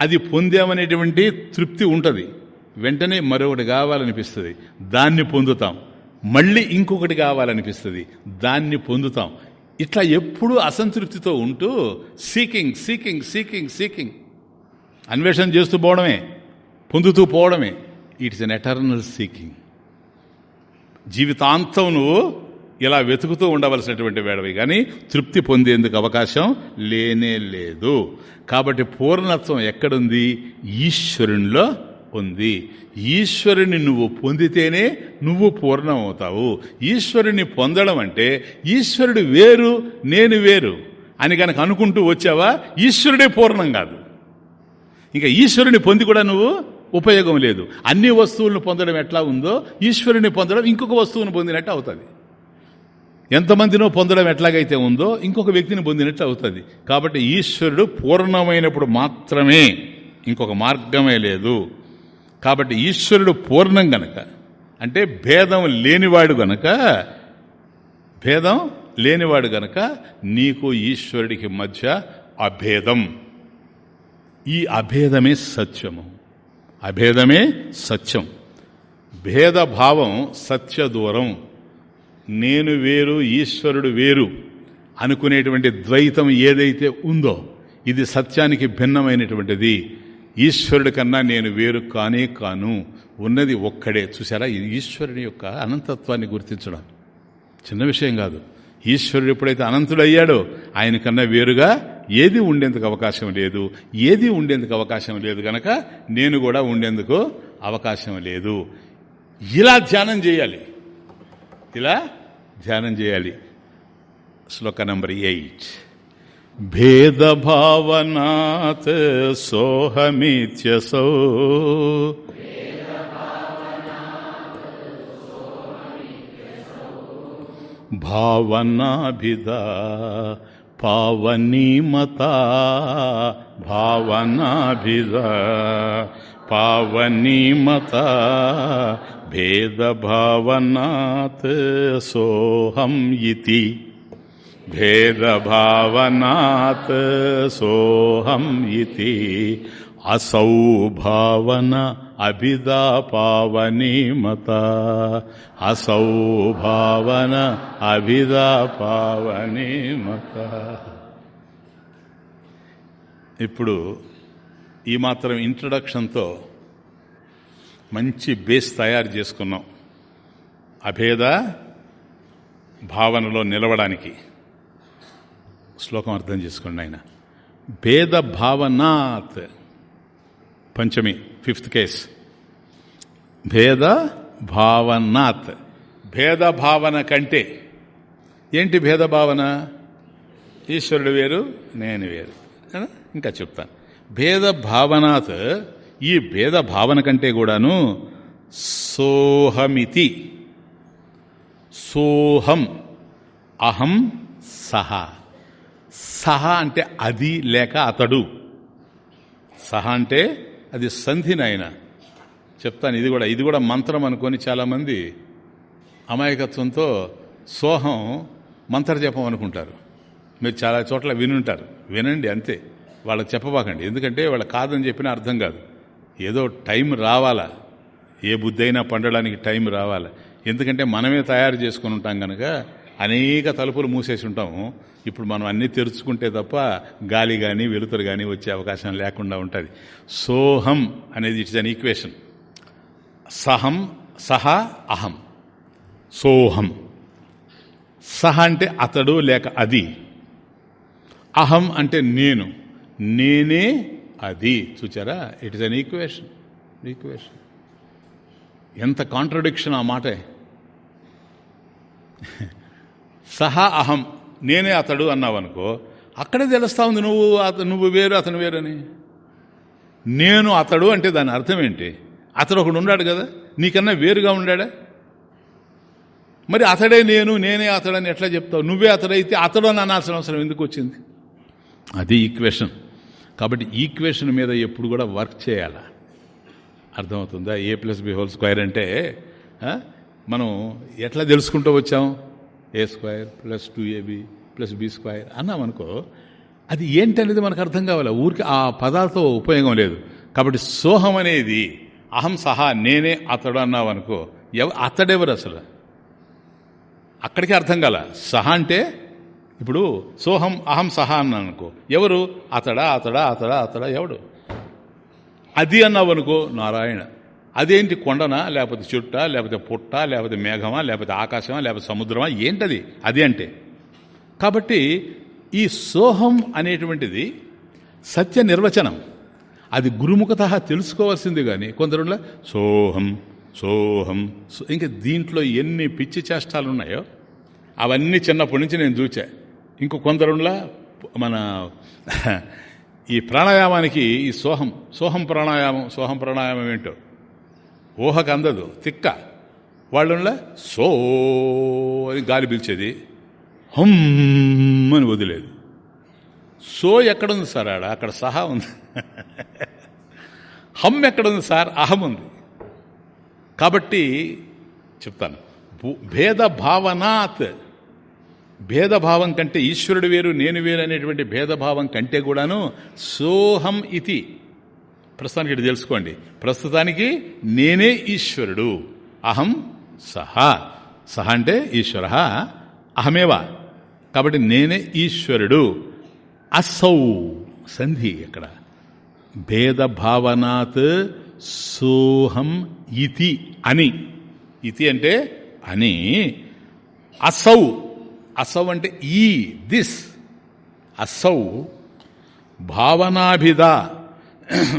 అది పొందామనేటువంటి తృప్తి ఉంటుంది. వెంటనే మరొకటి కావాలనిపిస్తుంది. దాన్ని పొందుతాం. మళ్ళీ ఇంకొకటి కావాలనిపిస్తుంది. దాన్ని పొందుతాం. ఇట్లా ఎప్పుడూ అసంతృప్తితో ఉంటూ సీకింగ్ సీకింగ్ సీకింగ్ సీకింగ్. అన్వేషణ చేస్తూ పోవడమే. పొందుతూ పోవడమే. ఇట్స్ ఎన్ ఎటర్నల్ సీకింగ్ జీవితాంతం నువ్వు ఇలా వెతుకుతూ ఉండవలసినటువంటి వేడవి. కానీ తృప్తి పొందేందుకు అవకాశం లేనే లేదు. కాబట్టి పూర్ణత్వం ఎక్కడుంది? ఈశ్వరునిలో ఉంది. ఈశ్వరుని నువ్వు పొందితేనే నువ్వు పూర్ణం అవుతావు ఈశ్వరుని పొందడం అంటే ఈశ్వరుడు వేరు నేను వేరు అని కనుక అనుకుంటూ వచ్చావా? ఈశ్వరుడే పూర్ణం కాదు. ఇంకా ఈశ్వరుని పొంది కూడా నువ్వు ఉపయోగం లేదు. అన్ని వస్తువులను పొందడం ఎట్లా ఉందో ఈశ్వరుని పొందడం ఇంకొక వస్తువును పొందినట్టు అవుతుంది. ఎంతమందినో పొందడం ఎట్లాగైతే ఉందో ఇంకొక వ్యక్తిని పొందినట్టు అవుతుంది. కాబట్టి ఈశ్వరుడు పూర్ణమైనప్పుడు మాత్రమే ఇంకొక మార్గమే లేదు. కాబట్టి ఈశ్వరుడు పూర్ణం గనక అంటే భేదం లేనివాడు గనక భేదం లేనివాడు గనక నీకు ఈశ్వరుడికి మధ్య అభేదం. ఈ అభేదమే సత్యము. అభేదమే సత్యం. భేదభావం సత్య దూరం నేను వేరు ఈశ్వరుడు వేరు అనుకునేటువంటి ద్వైతం ఏదైతే ఉందో ఇది సత్యానికి భిన్నమైనటువంటిది. ఈశ్వరుడి కన్నా నేను వేరు కానే కాను. ఉన్నది ఒక్కడే. చూసారా ఈశ్వరుని యొక్క అనంతత్వాన్ని గుర్తించడం. చిన్న విషయం కాదు. ఈశ్వరుడు ఎప్పుడైతే అనంతుడయ్యాడో ఆయన కన్నా వేరుగా ఏది ఉండేందుకు అవకాశం లేదు. ఏది ఉండేందుకు అవకాశం లేదు గనక నేను కూడా ఉండేందుకు అవకాశం లేదు. ఇలా ధ్యానం చేయాలి. ఇలా ధ్యానం చేయాలి. శ్లోక నంబర్ ఎయిట్. భేదభావనాత్ సోహమిత్యసౌ. భావనాభిదా పావనీమతా. భావనాభిద పావనీమతా. भेदभावनात् सोऽहम् इति भेदभावनात् सोऽहम् इति असौ भावन अभिदा पावनीमता असौ భావన అభిదా పావనీమత ఇప్పుడు ఈ మాత్రం ఇంట్రడక్షన్తో మంచి బేస్ తయారు చేసుకున్నాం. అభేద భావనలో నిలవడానికి. శ్లోకం అర్థం చేసుకోండి ఆయన. భేద భావనాత్. పంచమి ఫిఫ్త్ కేస్. భేద భావనాత్. భేద భావన కంటే ఏంటి భేద భావన? ఈశ్వరుడు వేరు నేను వేరు. ఇంకా చెప్తాను. భేద భావనాత్ ఈ భేద భావన కంటే కూడాను సోహమితి. సోహం అహం సహ. సహ అంటే అది లేక అతడు. సహ అంటే అది సంధి నాయన. చెప్తాను ఇది కూడా ఇది కూడా మంత్రం అనుకొని చాలామంది అమాయకత్వంతో సోహం మంత్ర జపం అనుకుంటారు. మీరు చాలా చోట్ల వినుంటారు. వినండి అంతే. వాళ్ళకి చెప్పబాకండి. ఎందుకంటే వాళ్ళ కాదని చెప్పినా అర్థం కాదు. ఏదో టైం రావాలా? ఏ బుద్ధి అయినా పండడానికి టైం రావాలి? ఎందుకంటే మనమే తయారు చేసుకుని ఉంటాం కనుక అనేక తలుపులు మూసేసి ఉంటాము ఇప్పుడు మనం అన్నీ తెరుచుకుంటే తప్ప గాలి కానీ వెలుతురు కానీ వచ్చే అవకాశం లేకుండా ఉంటుంది. సోహం అనేది ఇట్స్ అన్ ఈక్వేషన్. సహం సహ అహం. సోహం. సహ అంటే అతడు లేక అది. అహం అంటే నేను. నేనే అది చూచారా? It is an equation equation ఎంత కాంట్రడిక్షన్ ఆ మాటే? సహా అహం. నేనే అతడు అన్నావనుకో అక్కడే తెలుస్తా ఉంది నువ్వు నువ్వు వేరు అతను వేరని. నేను అతడు అంటే దాని అర్థం ఏంటి? అతడు ఒకడు ఉన్నాడు కదా నీకన్నా వేరుగా ఉండాడా? మరి అతడే నేను నేనే అతడని ఎట్లా చెప్తావు? నువ్వే అతడైతే అతడు అని అనాల్సిన అవసరం ఎందుకు వచ్చింది? అది ఈక్వేషన్ కాబట్టి ఈక్వేషన్ మీద ఎప్పుడు కూడా వర్క్ చేయాలా? అర్థమవుతుందా? A plus B whole square అంటే మనం ఎట్లా తెలుసుకుంటూ వచ్చాం? A square plus two AB plus B square అన్నాం అనుకో అది ఏంటనేది మనకు అర్థం కావాలి? ఊరికి ఆ పదాలతో ఉపయోగం లేదు. కాబట్టి సోహం అనేది అహం సహా నేనే అతడు అన్నావు అనుకో ఎవ అతడెవరు అసలు? అక్కడికి అర్థం కాల. సహా అంటే ఇప్పుడు సోహం అహం సహా అన్నాను అనుకో ఎవరు? అతడా అతడా అతడా అతడా ఎవడు? అది అన్నావు అనుకో నారాయణ. అదేంటి కొండనా లేకపోతే చుట్ట లేకపోతే పుట్ట లేకపోతే మేఘమా లేకపోతే ఆకాశమా లేకపోతే సముద్రమా? ఏంటది? అది అంటే. కాబట్టి ఈ సోహం అనేటువంటిది సత్య నిర్వచనం. అది గురుముఖత తెలుసుకోవాల్సింది కానీ కొందరులో సోహం సోహం ఇంకా దీంట్లో ఎన్ని పిచ్చి చేష్టాలు ఉన్నాయో అవన్నీ చిన్నప్పటి నుంచి నేను చూచా. ఇంకో కొందరులా మన ఈ ప్రాణాయామానికి ఈ సోహం సోహం ప్రాణాయామం సోహం ప్రాణాయామం ఏంటో? ఊహకు అందదు తిక్క. వాళ్ళ సో అని గాలి పిలిచేది హమ్ అని వదిలేదు. సో ఎక్కడుంది సార్ ఆడ? అక్కడ సహా ఉంది. హమ్ ఎక్కడుంది సార్? అహం ఉంది. కాబట్టి చెప్తాను. భేద భావనాత్ భేదభావం కంటే ఈశ్వరుడు వేరు నేను వేరు అనేటువంటి భేదభావం కంటే కూడాను సోహం ఇది ప్రస్తుతానికి ఇటు తెలుసుకోండి. ప్రస్తుతానికి నేనే ఈశ్వరుడు. అహం సహా. సహ అంటే ఈశ్వర అహమేవా. కాబట్టి నేనే ఈశ్వరుడు. అసౌ. సంధి ఇక్కడ భేదభావనాత్ సోహం ఇతి అని. ఇతి అంటే అని. అసౌ. అసౌ అంటే ఈ దిస్. అసౌ భావనాభిద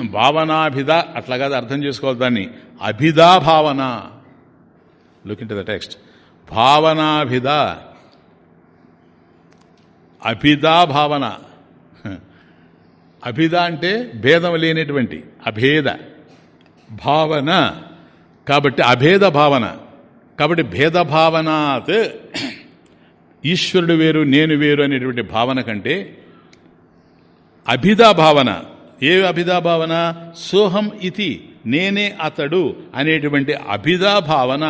భావనాభిద అట్లా కాదు అర్థం చేసుకోవాలి దాన్ని. అభిదా భావన. లుక్ ఇన్ ద టెక్స్ట్ భావనాభిద అభిదా భావన. అభిద అంటే భేదం లేనటువంటి అభేద. భావన. కాబట్టి అభేద భావన. కాబట్టి భేదభావనాత్ ఈశ్వరుడు వేరు నేను వేరు అనేటువంటి భావన కంటే అభిధా భావన. ఏ అభిధా భావన? సోహం ఇది నేనే అతడు అనేటువంటి అభిధా భావన.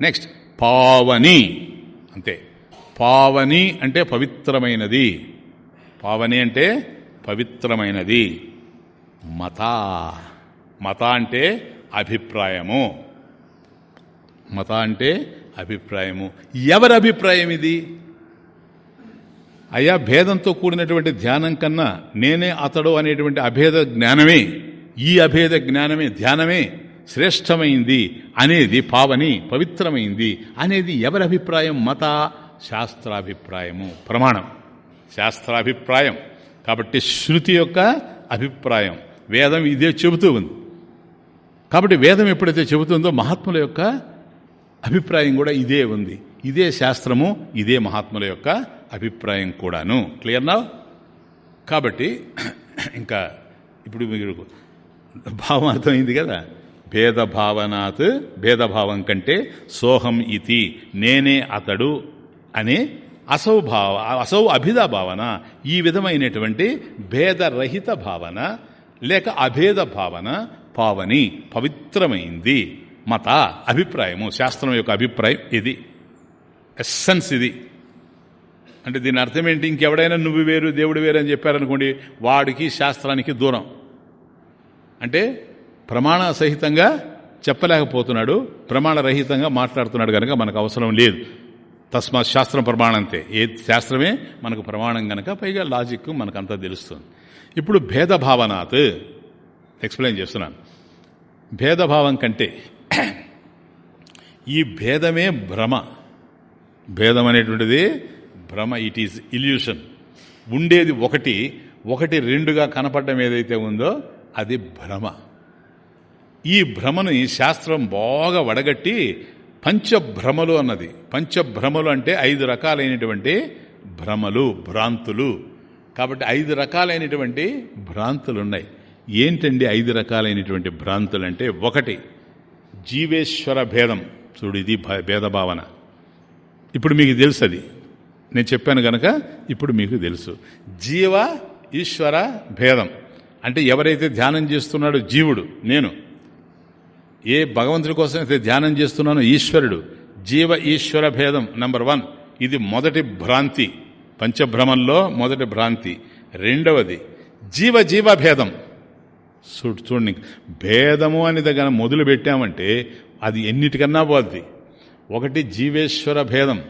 నెక్స్ట్ పావని. అంతే. పావని అంటే పవిత్రమైనది. పావని అంటే పవిత్రమైనది. మత. మత అంటే అభిప్రాయము. మత అంటే అభిప్రాయము. ఎవరి అభిప్రాయం ఇది? అయ్యా భేదంతో కూడినటువంటి ధ్యానం కన్నా నేనే అతడు అనేటువంటి అభేద జ్ఞానమే ఈ అభేద జ్ఞానమే ధ్యానమే శ్రేష్టమైంది అనేది పావని పవిత్రమైంది అనేది ఎవరి అభిప్రాయం? మత శాస్త్రాభిప్రాయము ప్రమాణం. శాస్త్రాభిప్రాయం. కాబట్టి శృతి యొక్క అభిప్రాయం. వేదం ఇదే చెబుతూ ఉంది. కాబట్టి వేదం ఎప్పుడైతే చెబుతుందో మహాత్ముల యొక్క అభిప్రాయం కూడా ఇదే ఉంది. ఇదే శాస్త్రము ఇదే మహాత్ముల యొక్క అభిప్రాయం కూడాను. క్లియర్ నా కాబట్టి ఇంకా ఇప్పుడు మీరు భావం అర్థమైంది కదా? భేదభావనాత్ భేదభావం కంటే సోహం ఇతి నేనే అతడు అనే అసౌ భావ అసౌ అభిద భావన ఈ విధమైనటువంటి భేదరహిత భావన లేక అభేద భావన పావని పవిత్రమైంది. మత అభిప్రాయము శాస్త్రం యొక్క అభిప్రాయం ఇది. ఎస్సెన్స్ ఇది. అంటే దీని అర్థం ఏంటి? ఇంకెవడైనా నువ్వు వేరు దేవుడు వేరు అని చెప్పారనుకోండి వాడికి శాస్త్రానికి దూరం. అంటే ప్రమాణ సహితంగా చెప్పలేకపోతున్నాడు ప్రమాణరహితంగా మాట్లాడుతున్నాడు కనుక మనకు అవసరం లేదు. తస్మాత్ శాస్త్రం ప్రమాణంతే. ఏ శాస్త్రమే మనకు ప్రమాణం కనుక పైగా లాజిక్ మనకంతా తెలుస్తుంది. ఇప్పుడు భేదభావనాత్ ఎక్స్ప్లెయిన్ చేస్తున్నాను. భేదభావం కంటే ఈ భేదమే భ్రమ. భేదం అనేటువంటిది భ్రమ ఇట్ ఈజ్ ఇల్యూషన్ ఉండేది ఒకటి ఒకటి రెండుగా కనపడడం ఏదైతే ఉందో అది భ్రమ. ఈ భ్రమని శాస్త్రం బాగా వడగట్టి పంచభ్రమలు అన్నది. పంచభ్రమలు అంటే ఐదు రకాలైనటువంటి భ్రమలు భ్రాంతులు. కాబట్టి ఐదు రకాలైనటువంటి భ్రాంతులు ఉన్నాయి ఏంటండి ఐదు రకాలైనటువంటి భ్రాంతులు అంటే ఒకటి జీవేశ్వర భేదం. చూడు ఇది భేదభావన ఇప్పుడు మీకు తెలుసు అది. నేను చెప్పాను గనక ఇప్పుడు మీకు తెలుసు. జీవ ఈశ్వర భేదం. అంటే ఎవరైతే ధ్యానం చేస్తున్నాడో జీవుడు నేను. ఏ భగవంతుడి కోసం అయితే ధ్యానం చేస్తున్నానో ఈశ్వరుడు. జీవ ఈశ్వర భేదం నంబర్ వన్. ఇది మొదటి భ్రాంతి. పంచభ్రమంలో మొదటి భ్రాంతి. రెండవది జీవ జీవ భేదం. చూడు చూడండి భేదము అని దగ్గర మొదలు పెట్టామంటే అది ఎన్నిటికన్నా పోద్ది ఒకటి జీవేశ్వర భేదం.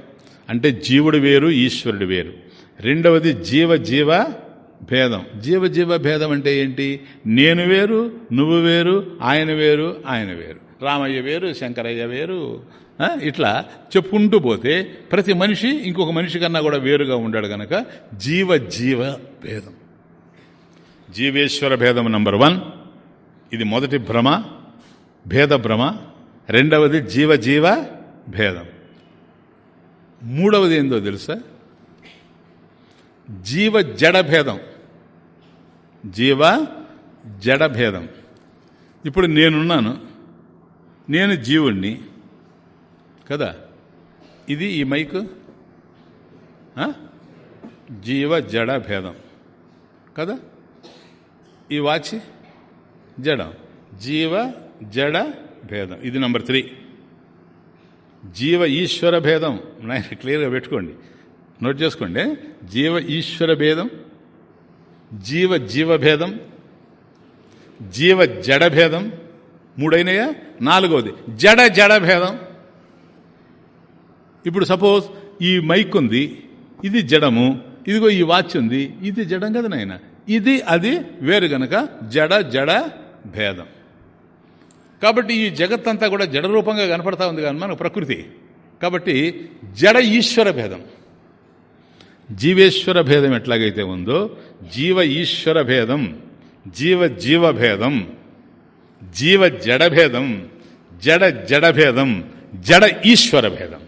అంటే జీవుడు వేరు ఈశ్వరుడు వేరు. రెండవది జీవ జీవ భేదం. జీవ జీవ భేదం అంటే ఏంటి? నేను వేరు నువ్వు వేరు ఆయన వేరు ఆయన వేరు. రామయ్య వేరు శంకరయ్య వేరు. ఇట్లా చెప్పుకుంటూ పోతే ప్రతి మనిషి ఇంకొక మనిషి కన్నా కూడా వేరుగా ఉండాడు కనుక జీవ జీవ భేదం. జీవేశ్వర భేదం నంబర్ వన్. ఇది మొదటి భ్రమ భేద భ్రమ. రెండవది జీవ జీవ భేదం. మూడవది ఏందో తెలుసా? జీవ జడ భేదం. జీవ జడ భేదం. ఇప్పుడు నేనున్నాను నేను జీవుణ్ణి కదా? ఇది ఈ మైకు? జీవ జడ భేదం. కదా? ఈ వాచ్? జడం. జీవ జడ భేదం. ఇది నంబర్ త్రీ జీవ ఈశ్వర భేదం. నాయన క్లియర్గా పెట్టుకోండి. నోట్ చేసుకోండి. జీవ ఈశ్వర భేదం. జీవ జీవ భేదం. జీవ జడ భేదం. మూడైనయా? నాలుగవది జడ జడ భేదం. ఇప్పుడు సపోజ్ ఈ మైక్ ఉంది. ఇది జడము. ఇదిగో ఈ వాచ్ ఉంది. ఇది జడం కదా నాయన? ఇది అది వేరు గనక జడ జడ భేదం. కాబట్టి ఈ జగత్తంతా కూడా జడ రూపంగా కనపడతా ఉంది కానీ మన ప్రకృతి. కాబట్టి జడ ఈశ్వర భేదం. జీవేశ్వర భేదం ఎట్లాగైతే ఉందో జీవ ఈశ్వర భేదం జీవ జీవ భేదం జీవ జడ భేదం జడ జడభేదం జడ ఈశ్వర భేదం.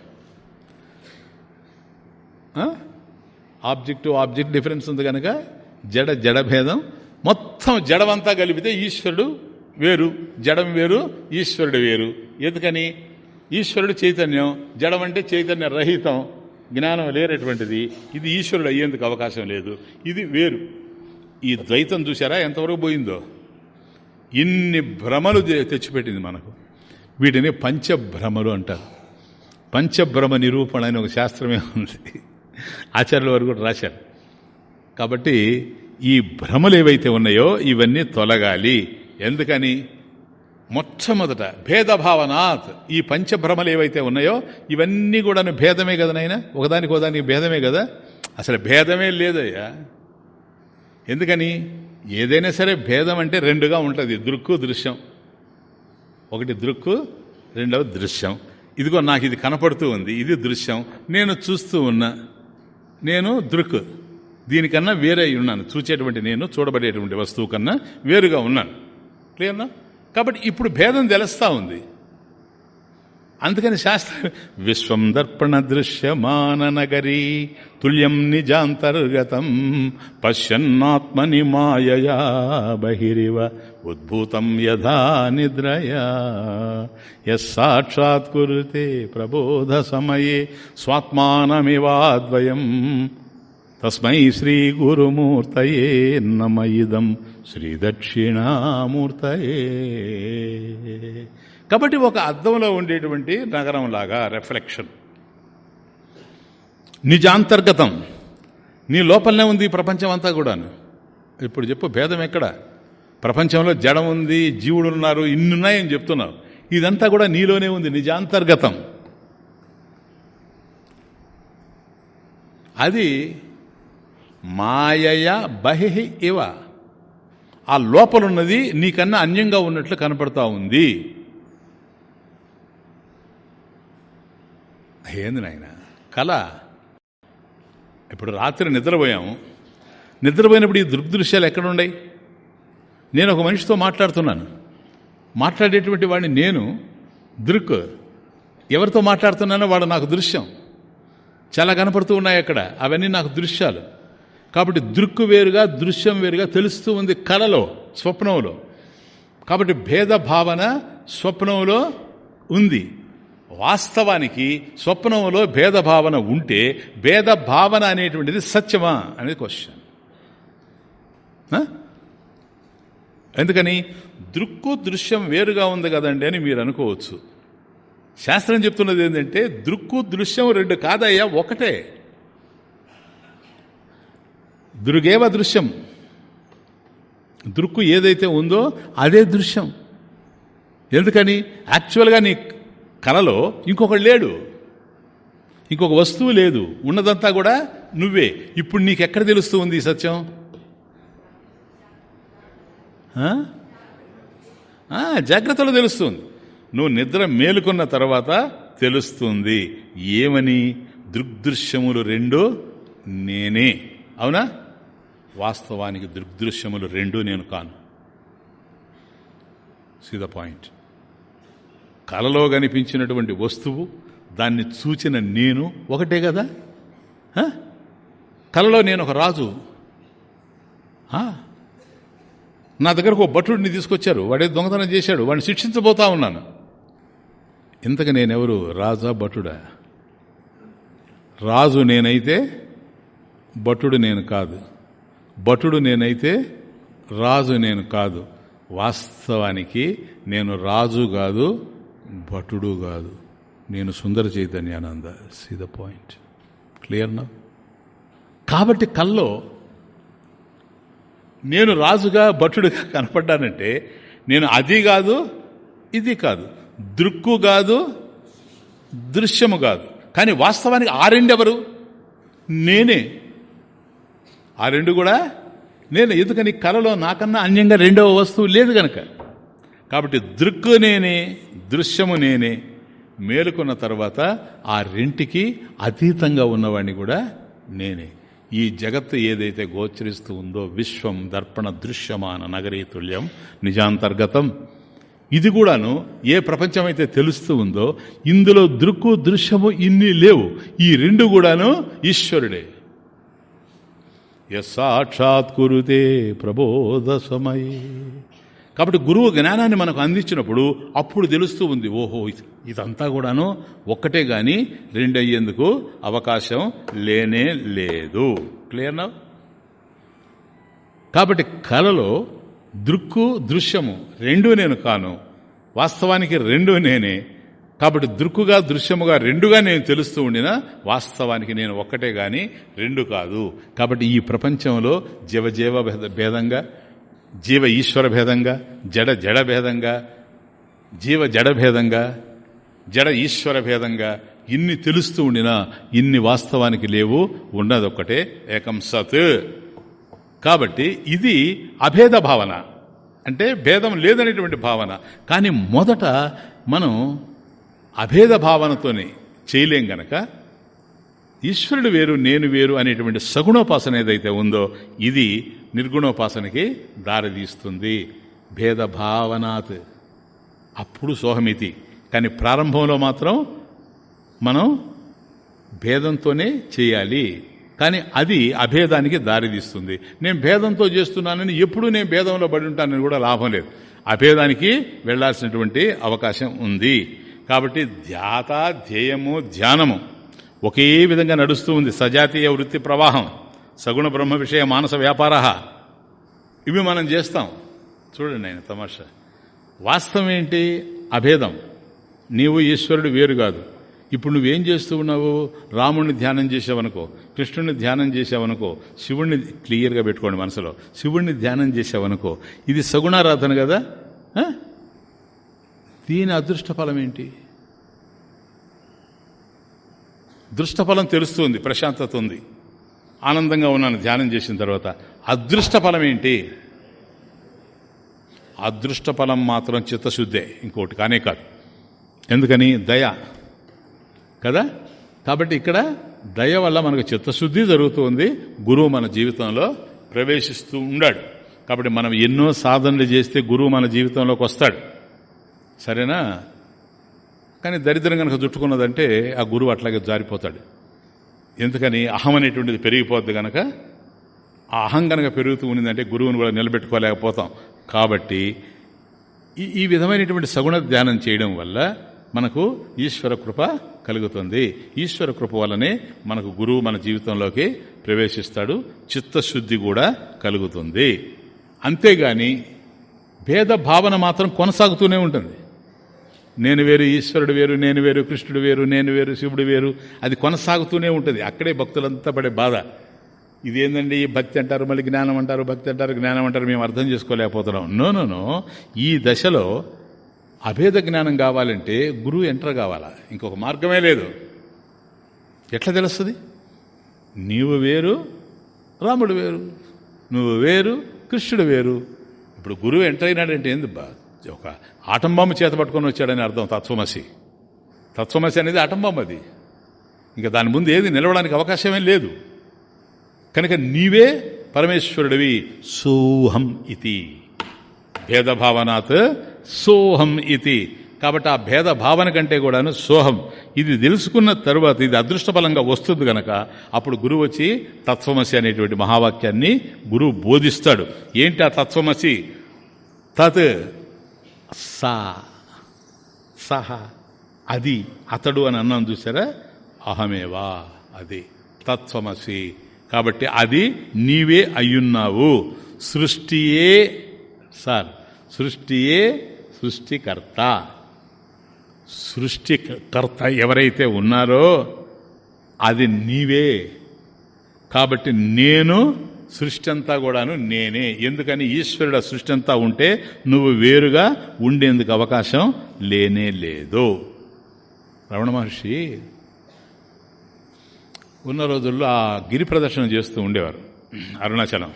ఆబ్జెక్టు ఆబ్జెక్ట్ డిఫరెన్స్ ఉంది కనుక జడ జడ భేదం. మొత్తం జడమంతా కలిపితే ఈశ్వరుడు వేరు జడం వేరు ఈశ్వరుడు వేరు. ఎందుకని? ఈశ్వరుడు చైతన్యం జడం అంటే చైతన్య రహితం. జ్ఞానం లేనటువంటిది. ఇది ఈశ్వరుడు అయ్యేందుకు అవకాశం లేదు. ఇది వేరు. ఈ ద్వైతం చూసారా ఎంతవరకు పోయిందో? ఇన్ని భ్రమలు తెచ్చిపెట్టింది మనకు. వీటిని పంచభ్రమలు అంటారు. పంచభ్రమ నిరూపణ అని ఒక శాస్త్రమే ఉంది. ఆచార్యుల వారు కూడా రాశారు. కాబట్టి ఈ భ్రమలు ఏవైతే ఉన్నాయో ఇవన్నీ తొలగాలి. ఎందుకని? మొట్టమొదట భేదభావనాత్ ఈ పంచభ్రమలు ఏవైతే ఉన్నాయో ఇవన్నీ కూడా భేదమే కదా నాయన? ఒకదానికి ఒకదానికి భేదమే కదా? అసలు భేదమే లేదయ్యా. ఎందుకని? ఏదైనా సరే భేదం అంటే రెండుగా ఉంటుంది. దృక్కు దృశ్యం. ఒకటి దృక్కు రెండవ దృశ్యం. ఇదిగో నాకు ఇది కనపడుతూ ఉంది. ఇది దృశ్యం. నేను చూస్తూ ఉన్నా. నేను దృక్కు. దీనికన్నా వేరే ఉన్నాను. చూచేటువంటి నేను చూడబడేటువంటి వస్తువు కన్నా వేరుగా ఉన్నాను. క్లియర్నా కాబట్టి ఇప్పుడు భేదం తెలుస్తూ ఉంది. అందుకని శాస్త్ర విశ్వం దర్పణ దృశ్యమాన నగరీ తుల్యం నిజాంతర్గతం పశ్యన్నాత్మని మాయయా బహిరివ ఉద్భూతం యథా నిద్రయా. యసాక్షాత్ కురుతే ప్రబోధ సమయే స్వాత్మానమివాద్వయం. తస్మై శ్రీ గురుమూర్తయే నమ ఇదం శ్రీ దక్షిణామూర్తయే. కాబట్టి ఒక అద్దంలో ఉండేటువంటి నగరం లాగా రిఫ్లెక్షన్ నిజాంతర్గతం. నీ లోపలనే ఉంది ప్రపంచం అంతా కూడాను. ఇప్పుడు చెప్పు భేదం ఎక్కడ? ప్రపంచంలో జడం ఉంది జీవుడు ఉన్నారు ఇన్నున్నాయని చెప్తున్నావు. ఇదంతా కూడా నీలోనే ఉంది నిజాంతర్గతం. అది మాయయ బహిహి ఇవ. ఆ లోపలున్నది నీకన్నా అన్యంగా ఉన్నట్లు కనపడతా ఉంది. ఏంది నాయన? కళ. ఇప్పుడు రాత్రి నిద్రపోయాము. నిద్రపోయినప్పుడు ఈ దృగ్దృశ్యాలు ఎక్కడున్నాయి నేను ఒక మనిషితో మాట్లాడుతున్నాను. మాట్లాడేటువంటి వాడిని నేను దృక్. ఎవరితో మాట్లాడుతున్నానో వాడు నాకు దృశ్యం. చాలా కనపడుతూ ఉన్నాయి అక్కడ. అవన్నీ నాకు దృశ్యాలు. కాబట్టి దృక్కు వేరుగా దృశ్యం వేరుగా తెలుస్తూ ఉంది కళలో స్వప్నంలో. కాబట్టి భేద భావన స్వప్నంలో ఉంది. వాస్తవానికి స్వప్నంలో భేదభావన ఉంటే భేదభావన అనేటువంటిది సత్యమా అనేది క్వశ్చన్ ఎందుకని? దృక్కు దృశ్యం వేరుగా ఉంది కదండి అని మీరు అనుకోవచ్చు. శాస్త్రం చెప్తున్నది ఏంటంటే దృక్కు దృశ్యం రెండు కాదయ్యా ఒకటే. దృగేవ దృశ్యం. దృక్కు ఏదైతే ఉందో అదే దృశ్యం. ఎందుకని? యాక్చువల్గా నీ కళలో ఇంకొకడు లేడు. ఇంకొక వస్తువు లేదు. ఉన్నదంతా కూడా నువ్వే. ఇప్పుడు నీకెక్కడ తెలుస్తూ ఉంది ఈ సత్యం? జాగ్రత్తలో తెలుస్తుంది. నువ్వు నిద్ర మేలుకున్న తర్వాత తెలుస్తుంది. ఏమని? దృగ్దృశ్యములు రెండు నేనే. అవునా? వాస్తవానికి దృగ్దృశ్యములు రెండు నేను కాను. సీ ద పాయింట్ కలలో కనిపించినటువంటి వస్తువు దాన్ని చూచిన నేను ఒకటే కదా? కలలో నేను ఒక రాజు. నా దగ్గరకు ఒక భటుడిని తీసుకొచ్చారు. వాడే దొంగతనం చేశాడు. వాడిని శిక్షించబోతా ఉన్నాను. ఇంతకు నేనెవరు? రాజా భటుడా? రాజు నేనైతే భటుడు నేను కాదు. భటుడు నేనైతే రాజు నేను కాదు. వాస్తవానికి నేను రాజు కాదు భటుడు కాదు. నేను Sundara Chaitanyananda. See the point clear నా కాబట్టి కల్లో నేను రాజుగా భటుడుగా కనపడ్డానంటే నేను అది కాదు ఇది కాదు. దృక్కు కాదు దృశ్యము కాదు. కానీ వాస్తవానికి ఆరెండెవరు? నేనే. ఆ రెండు కూడా నేను ఎందుకని కళలో నాకన్నా అన్యంగా రెండవ వస్తువు లేదు కనుక కాబట్టి దృక్కు నేనే దృశ్యము నేనే. మేలుకున్న తర్వాత ఆ రెంటికి అతీతంగా ఉన్నవాడిని కూడా నేనే. ఈ జగత్తు ఏదైతే గోచరిస్తూ ఉందో విశ్వం దర్పణ దృశ్యమాన నగరీతుల్యం నిజాంతర్గతం. ఇది కూడాను ఏ ప్రపంచమైతే తెలుస్తూ ఉందో ఇందులో దృక్కు దృశ్యము ఇన్ని లేవు. ఈ రెండు కూడాను ఈశ్వరుడే. సాక్షాత్ ప్రబోధ సమయే కాబట్టి గురువు జ్ఞానాన్ని మనకు అందించినప్పుడు అప్పుడు తెలుస్తూ ఉంది ఓహో ఇదంతా కూడాను ఒక్కటే గాని రెండయ్యేందుకు అవకాశం లేనే లేదు. క్లియర్ కాబట్టి కళలో దృక్కు దృశ్యము రెండు నేను కాను వాస్తవానికి రెండు నేనే కాబట్టి దృక్కుగా దృశ్యముగా రెండుగా నేను తెలుస్తూ ఉండినా వాస్తవానికి నేను ఒక్కటే కానీ రెండు కాదు. కాబట్టి ఈ ప్రపంచంలో జీవజీవ భేదంగా జీవ ఈశ్వర భేదంగా జడ జడ భేదంగా జీవ జడ భేదంగా జడ ఈశ్వర భేదంగా ఇన్ని తెలుస్తూ ఉండినా ఇన్ని వాస్తవానికి లేవు ఉన్నదొక్కటే ఏకం సత్. కాబట్టి ఇది అభేద భావన. అంటే భేదం లేదనేటువంటి భావన. కానీ మొదట మనం అభేద భావనతోనే చేయలేం గనక ఈశ్వరుడు వేరు నేను వేరు అనేటువంటి సగుణోపాసన ఏదైతే ఉందో ఇది నిర్గుణోపాసనకి దారితీస్తుంది. భేదభావనాత్ అప్పుడు సోహమితి. కానీ ప్రారంభంలో మాత్రం మనం భేదంతోనే చేయాలి. కానీ అది అభేదానికి దారితీస్తుంది. నేను భేదంతో చేస్తున్నానని ఎప్పుడు నేను భేదంలో పడి ఉంటానని కూడా లాభం లేదు. అభేదానికి వెళ్ళాల్సినటువంటి అవకాశం ఉంది. కాబట్టి ధ్యాత ధ్యేయము ధ్యానము. ఒకే విధంగా నడుస్తూ ఉంది. సజాతీయ వృత్తి ప్రవాహం. సగుణ బ్రహ్మ విషయ మానస వ్యాపార ఇవి మనం చేస్తాం. చూడండి ఆయన తమాషా. వాస్తవం ఏంటి? అభేదం. నీవు ఈశ్వరుడు వేరు కాదు. ఇప్పుడు నువ్వేం చేస్తూ ఉన్నావు? రాముడిని ధ్యానం చేసావనుకో కృష్ణుడిని ధ్యానం చేసావనుకో శివుణ్ణి క్లియర్గా పెట్టుకోండి మనసులో. శివుణ్ణి ధ్యానం చేసావనుకో ఇది సగుణారాధన కదా? దీని అదృష్ట ఫలం ఏంటి? దృష్టఫలం తెలుస్తుంది ప్రశాంతత ఉంది. ఆనందంగా ఉన్నాను ధ్యానం చేసిన తర్వాత. అదృష్ట ఫలం ఏంటి? అదృష్ట ఫలం మాత్రం చిత్తశుద్ధే ఇంకోటి కానే కాదు. ఎందుకని? దయ. కదా? కాబట్టి ఇక్కడ దయ వల్ల మనకు చిత్తశుద్ధి జరుగుతుంది. గురువు మన జీవితంలో ప్రవేశిస్తూ ఉండాడు. కాబట్టి మనం ఎన్నో సాధనలు చేస్తే గురువు మన జీవితంలోకి వస్తాడు. సరేనా? కానీ దరిద్రం కనుక చుట్టుకున్నదంటే ఆ గురువు అట్లాగే జారిపోతాడు. ఎందుకని? అహం అనేటువంటిది పెరిగిపోద్ది కనుక ఆ అహం కనుక పెరుగుతూ ఉన్నదంటే గురువుని కూడా నిలబెట్టుకోలేకపోతాం. కాబట్టి ఈ ఈ విధమైనటువంటి సగుణ ధ్యానం చేయడం వల్ల మనకు ఈశ్వర కృప కలుగుతుంది. ఈశ్వర కృప వల్లనే మనకు గురువు మన జీవితంలోకి ప్రవేశిస్తాడు. చిత్తశుద్ధి కూడా కలుగుతుంది. అంతేగాని భేద భావన మాత్రం కొనసాగుతూనే ఉంటుంది. నేను వేరు ఈశ్వరుడు వేరు నేను వేరు కృష్ణుడు వేరు నేను వేరు శివుడు వేరు అది కొనసాగుతూనే ఉంటుంది. అక్కడే భక్తులంతా పడే బాధ. ఇదేందండి? భక్తి అంటారు మళ్ళీ జ్ఞానం అంటారు భక్తి అంటారు జ్ఞానం అంటారు మేము అర్థం చేసుకోలేకపోతున్నాం. నో ఈ దశలో అభేద జ్ఞానం కావాలంటే గురువు ఎంటర్ కావాలా? ఇంకొక మార్గమే లేదు. ఎట్లా తెలుస్తుంది? నీవు వేరు రాముడు వేరు నువ్వు వేరు కృష్ణుడు వేరు. ఇప్పుడు గురువు ఎంటర్ అయినాడంటే ఏంది బా ఒక ఆటంబాంబు చేత పట్టుకొని వచ్చాడని అర్థం తత్వమసి తత్వమసి అనేది ఆటంబాంబు అది. ఇంకా దాని ముందు ఏది నిలవడానికి అవకాశమే లేదు. కనుక నీవే పరమేశ్వరుడివి సోహం ఇది భేదభావనాత్ సోహం ఇది కాబట్టి ఆ భేద భావన కంటే కూడాను సోహం. ఇది తెలుసుకున్న తరువాత ఇది అదృష్టఫలంగా వస్తుంది గనక అప్పుడు గురువు వచ్చి తత్వమసి అనేటువంటి మహావాక్యాన్ని గురువు బోధిస్తాడు. ఏంటి ఆ తత్వమసి తత్ సా. సహ. అది అతడు అని అన్నాను చూసారా అహమేవా? అది. తత్వమసి కాబట్టి అది నీవే అయ్యున్నావు. సృష్టియే సార్ సృష్టియే సృష్టికర్త. సృష్టికర్త ఎవరైతే ఉన్నారో అది నీవే. కాబట్టి నేను సృష్టి అంతా కూడాను నేనే. ఎందుకని? ఈశ్వరుడు సృష్టి అంతా ఉంటే నువ్వు వేరుగా ఉండేందుకు అవకాశం లేనే లేదు. రమణ మహర్షి ఉన్న రోజుల్లో ఆ గిరి ప్రదర్శన చేస్తూ ఉండేవారు అరుణాచలం.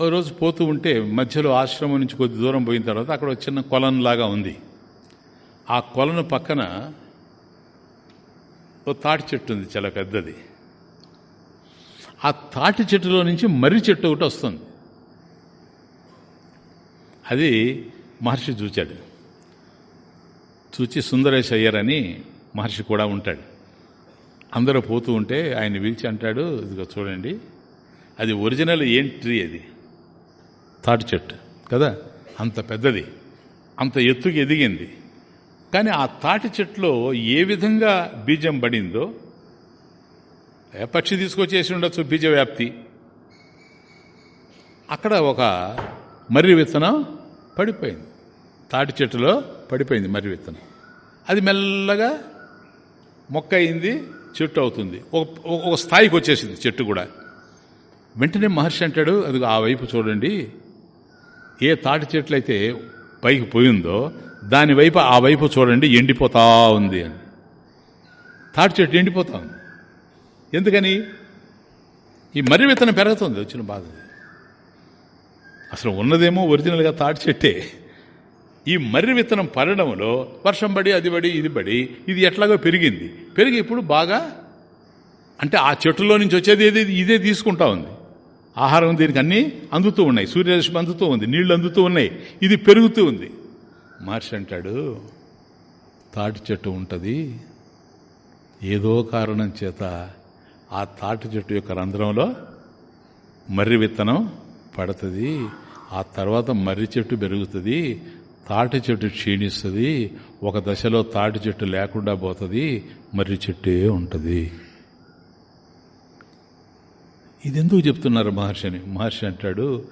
ఓ రోజు పోతూ ఉంటే మధ్యలో ఆశ్రమం నుంచి కొద్ది దూరం పోయిన తర్వాత అక్కడ ఒక చిన్న కొలన్లాగా ఉంది. ఆ కొలను పక్కన ఓ తాటి చెట్టు ఉంది చాలా పెద్దది. ఆ తాటి చెట్టులో నుంచి మర్రి చెట్టు ఒకటి వస్తుంది. అది మహర్షి చూచాడు. చూచి సుందరేశ్ అయ్యారని మహర్షి కూడా ఉంటాడు. అందరూ పోతూ ఉంటే ఆయన పిలిచి అంటాడు ఇదిగో చూడండి అది ఒరిజినల్ ఏం ట్రీ అది? తాటి చెట్టు. కదా అంత పెద్దది అంత ఎత్తుకి ఎదిగింది. కానీ ఆ తాటి చెట్టులో ఏ విధంగా బీజం పడిందో పక్షి తీసుకొచ్చేసి ఉండొచ్చు బీజ వ్యాప్తి అక్కడ ఒక మర్రి విత్తనం పడిపోయింది. తాటి చెట్టులో పడిపోయింది మర్రి విత్తనం. అది మెల్లగా మొక్క అయింది చెట్టు అవుతుంది. ఒక ఒక స్థాయికి వచ్చేసింది చెట్టు కూడా. వెంటనే మహర్షి అంటాడు అది ఆ వైపు చూడండి. ఏ తాటి చెట్లు అయితే పైకి పోయిందో దాని వైపు ఆ వైపు చూడండి ఎండిపోతా ఉంది అని. తాటి చెట్టు ఎండిపోతా ఉంది. ఎందుకని? ఈ మర్రి విత్తనం పెరుగుతుంది వచ్చిన బాధ. అసలు ఉన్నదేమో ఒరిజినల్గా తాటి చెట్టే. ఈ మర్రి విత్తనం పడడంలో వర్షం పడి అది పడి ఇది పడి ఇది ఎట్లాగో పెరిగింది. పెరిగి ఇప్పుడు బాగా అంటే ఆ చెట్టులో నుంచి వచ్చేది ఏది? ఇదే తీసుకుంటా ఉంది. ఆహారం దీనికి అన్నీ అందుతూ ఉన్నాయి. సూర్యరశ్మి అందుతూ ఉంది. నీళ్ళు అందుతూ ఉన్నాయి. ఇది పెరుగుతూ ఉంది. మహర్షి అంటాడు తాటి చెట్టు ఉంటుంది. ఏదో కారణం చేత ఆ తాటి చెట్టు యొక్క రంధ్రంలో మర్రి విత్తనం పడుతుంది. ఆ తర్వాత మర్రి చెట్టు పెరుగుతుంది. తాటి చెట్టు క్షీణిస్తుంది. ఒక దశలో తాటి చెట్టు లేకుండా పోతుంది. మర్రి చెట్టే ఉంటుంది. ఇది ఎందుకు చెప్తున్నారు మహర్షిని? మహర్షి అంటాడు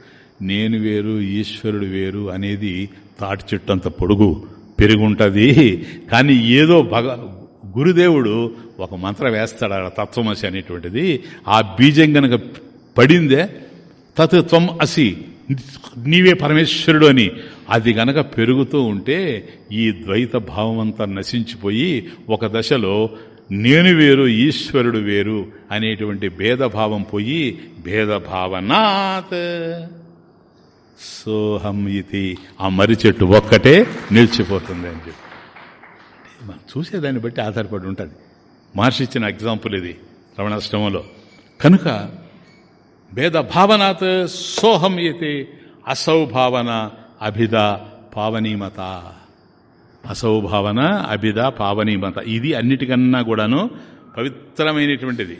నేను వేరు ఈశ్వరుడు వేరు అనేది తాటి చెట్టు అంత పొడుగు పెరుగుంటుంది. కానీ ఏదో భగ గురుదేవుడు ఒక మంత్రం వేస్తాడు ఆ తత్వమసి అనేటువంటిది. ఆ బీజం గనక పడిందే తత్ త్వం అసి నీవే పరమేశ్వరుడు అని. అది గనక పెరుగుతూ ఉంటే ఈ ద్వైత భావం అంతా నశించిపోయి ఒక దశలో నేను వేరు ఈశ్వరుడు వేరు అనేటువంటి భేదభావం పోయి భేదభావనాత్ సోహం ఇది ఆ మర్రి చెట్టు ఒక్కటే నిలిచిపోతుంది అని చెప్పి. చూసేదాన్ని బట్టి ఆధారపడి ఉంటుంది. మహర్షి ఇచ్చిన ఎగ్జాంపుల్ ఇది రమణాశ్రమంలో కనుక భేద భావనాత్ సోహం ఇది అసౌ భావన అభిద పావనీమత. అసౌ భావన అభిద పావనీమత. ఇది అన్నిటికన్నా కూడాను పవిత్రమైనటువంటిది.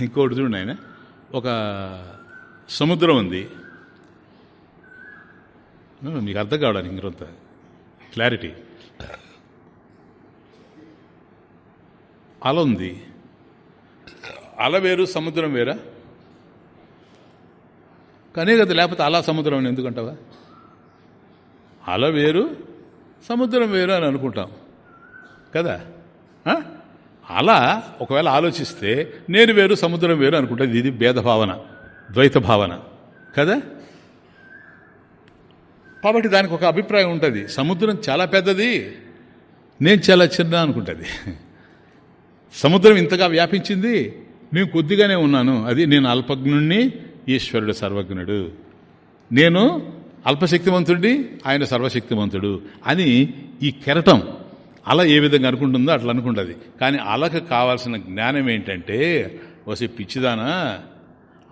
ఇంకోటి చూడండి ఆయన. ఒక సముద్రం ఉంది. మీకు అర్థం కావడానికి ఇంకొంత క్లారిటీ అల ఉంది. అల వేరు సముద్రం వేరా? కానీ కదా లేకపోతే అలా సముద్రం అని ఎందుకంటావా? అల వేరు సముద్రం వేరు అని అనుకుంటాం. కదా? అలా ఒకవేళ ఆలోచిస్తే నేను వేరు సముద్రం వేరు అనుకుంటుంది ఇది భేదభావన ద్వైత భావన. కదా? కాబట్టి దానికి ఒక అభిప్రాయం ఉంటుంది. సముద్రం చాలా పెద్దది నేను చాలా చిన్న అనుకుంటుంది. సముద్రం ఇంతగా వ్యాపించింది నేను కొద్దిగానే ఉన్నాను. అది నేను అల్పజ్ఞుణ్ణి ఈశ్వరుడు సర్వజ్ఞుడు. నేను అల్పశక్తివంతుడి ఆయన సర్వశక్తివంతుడు అని ఈ కెరటం అలా ఏ విధంగా అనుకుంటుందో అట్లా అనుకుంటుంది. కానీ అలకు కావాల్సిన జ్ఞానం ఏంటంటే వసి పిచ్చిదానా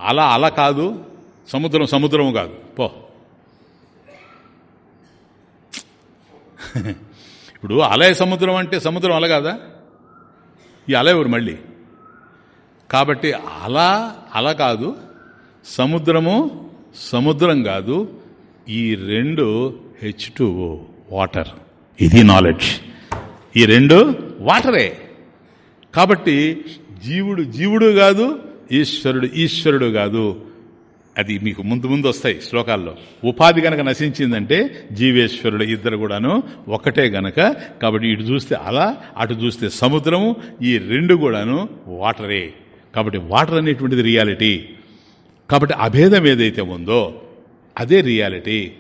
అలా అల కాదు సముద్రం సముద్రం కాదు. పో. (laughs) ఇప్పుడు అలయ సముద్రం అంటే సముద్రం అల కాదా? అల ఎవరు మళ్ళీ? కాబట్టి అలా అల కాదు. సముద్రము సముద్రం కాదు. ఈ రెండు హెచ్ వాటర్. ఇది నాలెడ్జ్ ఈ రెండు వాటరే. కాబట్టి జీవుడు జీవుడు కాదు ఈశ్వరుడు ఈశ్వరుడు కాదు. అది మీకు ముందు ముందు వస్తాయి శ్లోకాల్లో. ఉపాధి గనక నశించిందంటే జీవేశ్వరుడు ఇద్దరు కూడాను ఒకటే గనక. కాబట్టి ఇటు చూస్తే అలా అటు చూస్తే సముద్రము ఈ రెండు కూడాను వాటరే. కాబట్టి వాటర్ అనేటువంటిది రియాలిటీ. కాబట్టి అభేదం ఏదైతే ఉందో అదే రియాలిటీ.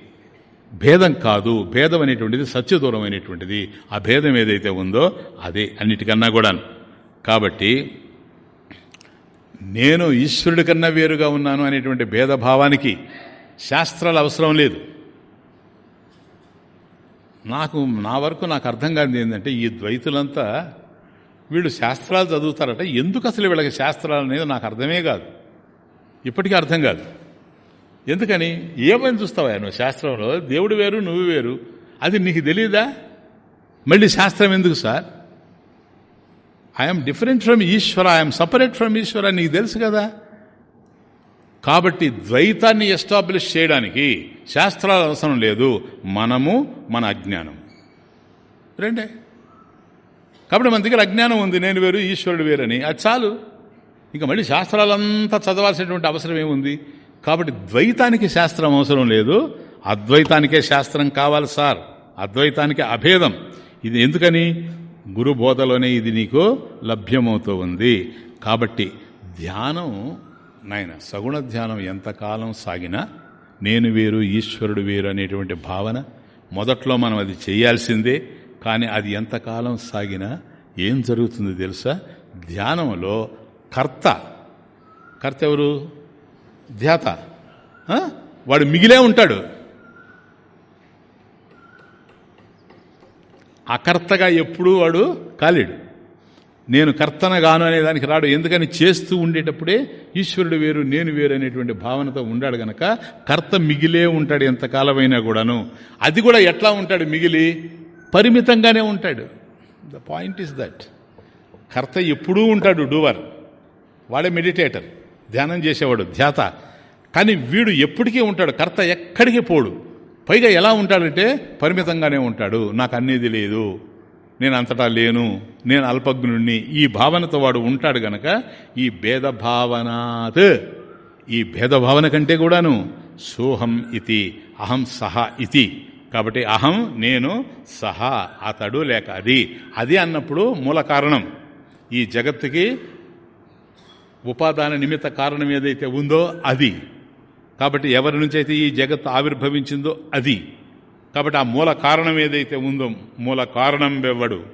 భేదం కాదు భేదం అనేటువంటిది సత్యదూరమైనటువంటిది. ఆ భేదం ఏదైతే ఉందో అదే అన్నిటికన్నా కూడాను. కాబట్టి నేను ఈశ్వరుడి కన్నా వేరుగా ఉన్నాను అనేటువంటి భేదభావానికి శాస్త్రాలు అవసరం లేదు. నాకు నా వరకు నాకు అర్థం కాదు ఏంటంటే ఈ ద్వైతులంతా వీళ్ళు శాస్త్రాలు చదువుతారట. ఎందుకు అసలు వీళ్ళకి శాస్త్రాలు అనేది నాకు అర్థమే కాదు. ఇప్పటికీ అర్థం కాదు. ఎందుకని? ఏమని చూస్తావా? నువ్వు శాస్త్రంలో దేవుడు వేరు నువ్వు వేరు. అది నీకు తెలియదా మళ్ళీ శాస్త్రం ఎందుకు sir? I'm different from Ishwara I'm separate from Ishwara నీకు తెలుసు కదా? కాబట్టి ద్వైతాన్ని ఎస్టాబ్లిష్ చేయడానికి శాస్త్రాలు అవసరం లేదు. మనము మన అజ్ఞానం. రెండే. కాబట్టి మన దగ్గర అజ్ఞానం ఉంది నేను వేరు ఈశ్వరుడు వేరని. అది చాలు. ఇంకా మళ్ళీ శాస్త్రాలంతా చదవాల్సినటువంటి అవసరం ఏముంది? కాబట్టి ద్వైతానికి శాస్త్రం అవసరం లేదు. అద్వైతానికే శాస్త్రం కావాలి సార్. అద్వైతానికి అభేదం. ఇది ఎందుకని? గురు బోధలోనే ఇది నీకు లభ్యమవుతూ ఉంది కాబట్టి ధ్యానం నాయన సగుణ ధ్యానం ఎంతకాలం సాగినా నేను వేరు ఈశ్వరుడు వేరు అనేటువంటి భావన మొదట్లో మనం అది చేయాల్సిందే. కానీ అది ఎంతకాలం సాగినా ఏం జరుగుతుంది తెలుసా? ధ్యానంలో కర్త కర్త ఎవరు? ధ్యాత వాడు మిగిలే ఉంటాడు. అకర్తగా ఎప్పుడూ వాడు కాలేడు. నేను కర్తన గాను అనే దానికి రాడు. ఎందుకని చేస్తూ ఉండేటప్పుడే ఈశ్వరుడు వేరు నేను వేరు అనేటువంటి భావనతో ఉండాడు గనక కర్త మిగిలే ఉంటాడు ఎంతకాలమైనా కూడాను. అది కూడా ఎట్లా ఉంటాడు మిగిలి? పరిమితంగానే ఉంటాడు. ద పాయింట్ ఈస్ దట్ కర్త ఎప్పుడూ ఉంటాడు డూవర్. వాడే మెడిటేటర్ ధ్యానం చేసేవాడు ధ్యాత. కానీ వీడు ఎప్పటికీ ఉంటాడు. కర్త ఎక్కడికి పోడు. పైగా ఎలా ఉంటాడంటే పరిమితంగానే ఉంటాడు. నాకు అనేది లేదు. నేను అంతటా లేను. నేను అల్పజ్ఞుణ్ణి. ఈ భావనతో వాడు ఉంటాడు గనక ఈ భేదభావనాత్. ఈ భేదభావన కంటే కూడాను సోహం ఇది అహం సహ ఇది కాబట్టి అహం నేను సహా అతడు లేక అది. అది అన్నప్పుడు మూల కారణం. ఈ జగత్తుకి ఉపాదాన నిమిత్త కారణం ఏదైతే ఉందో అది. కాబట్టి ఎవరి నుంచి అయితే ఈ జగత్తు ఆవిర్భవించిందో అది. కాబట్టి ఆ మూల కారణం ఏదైతే ఉందో మూల కారణం వెవ్వడు.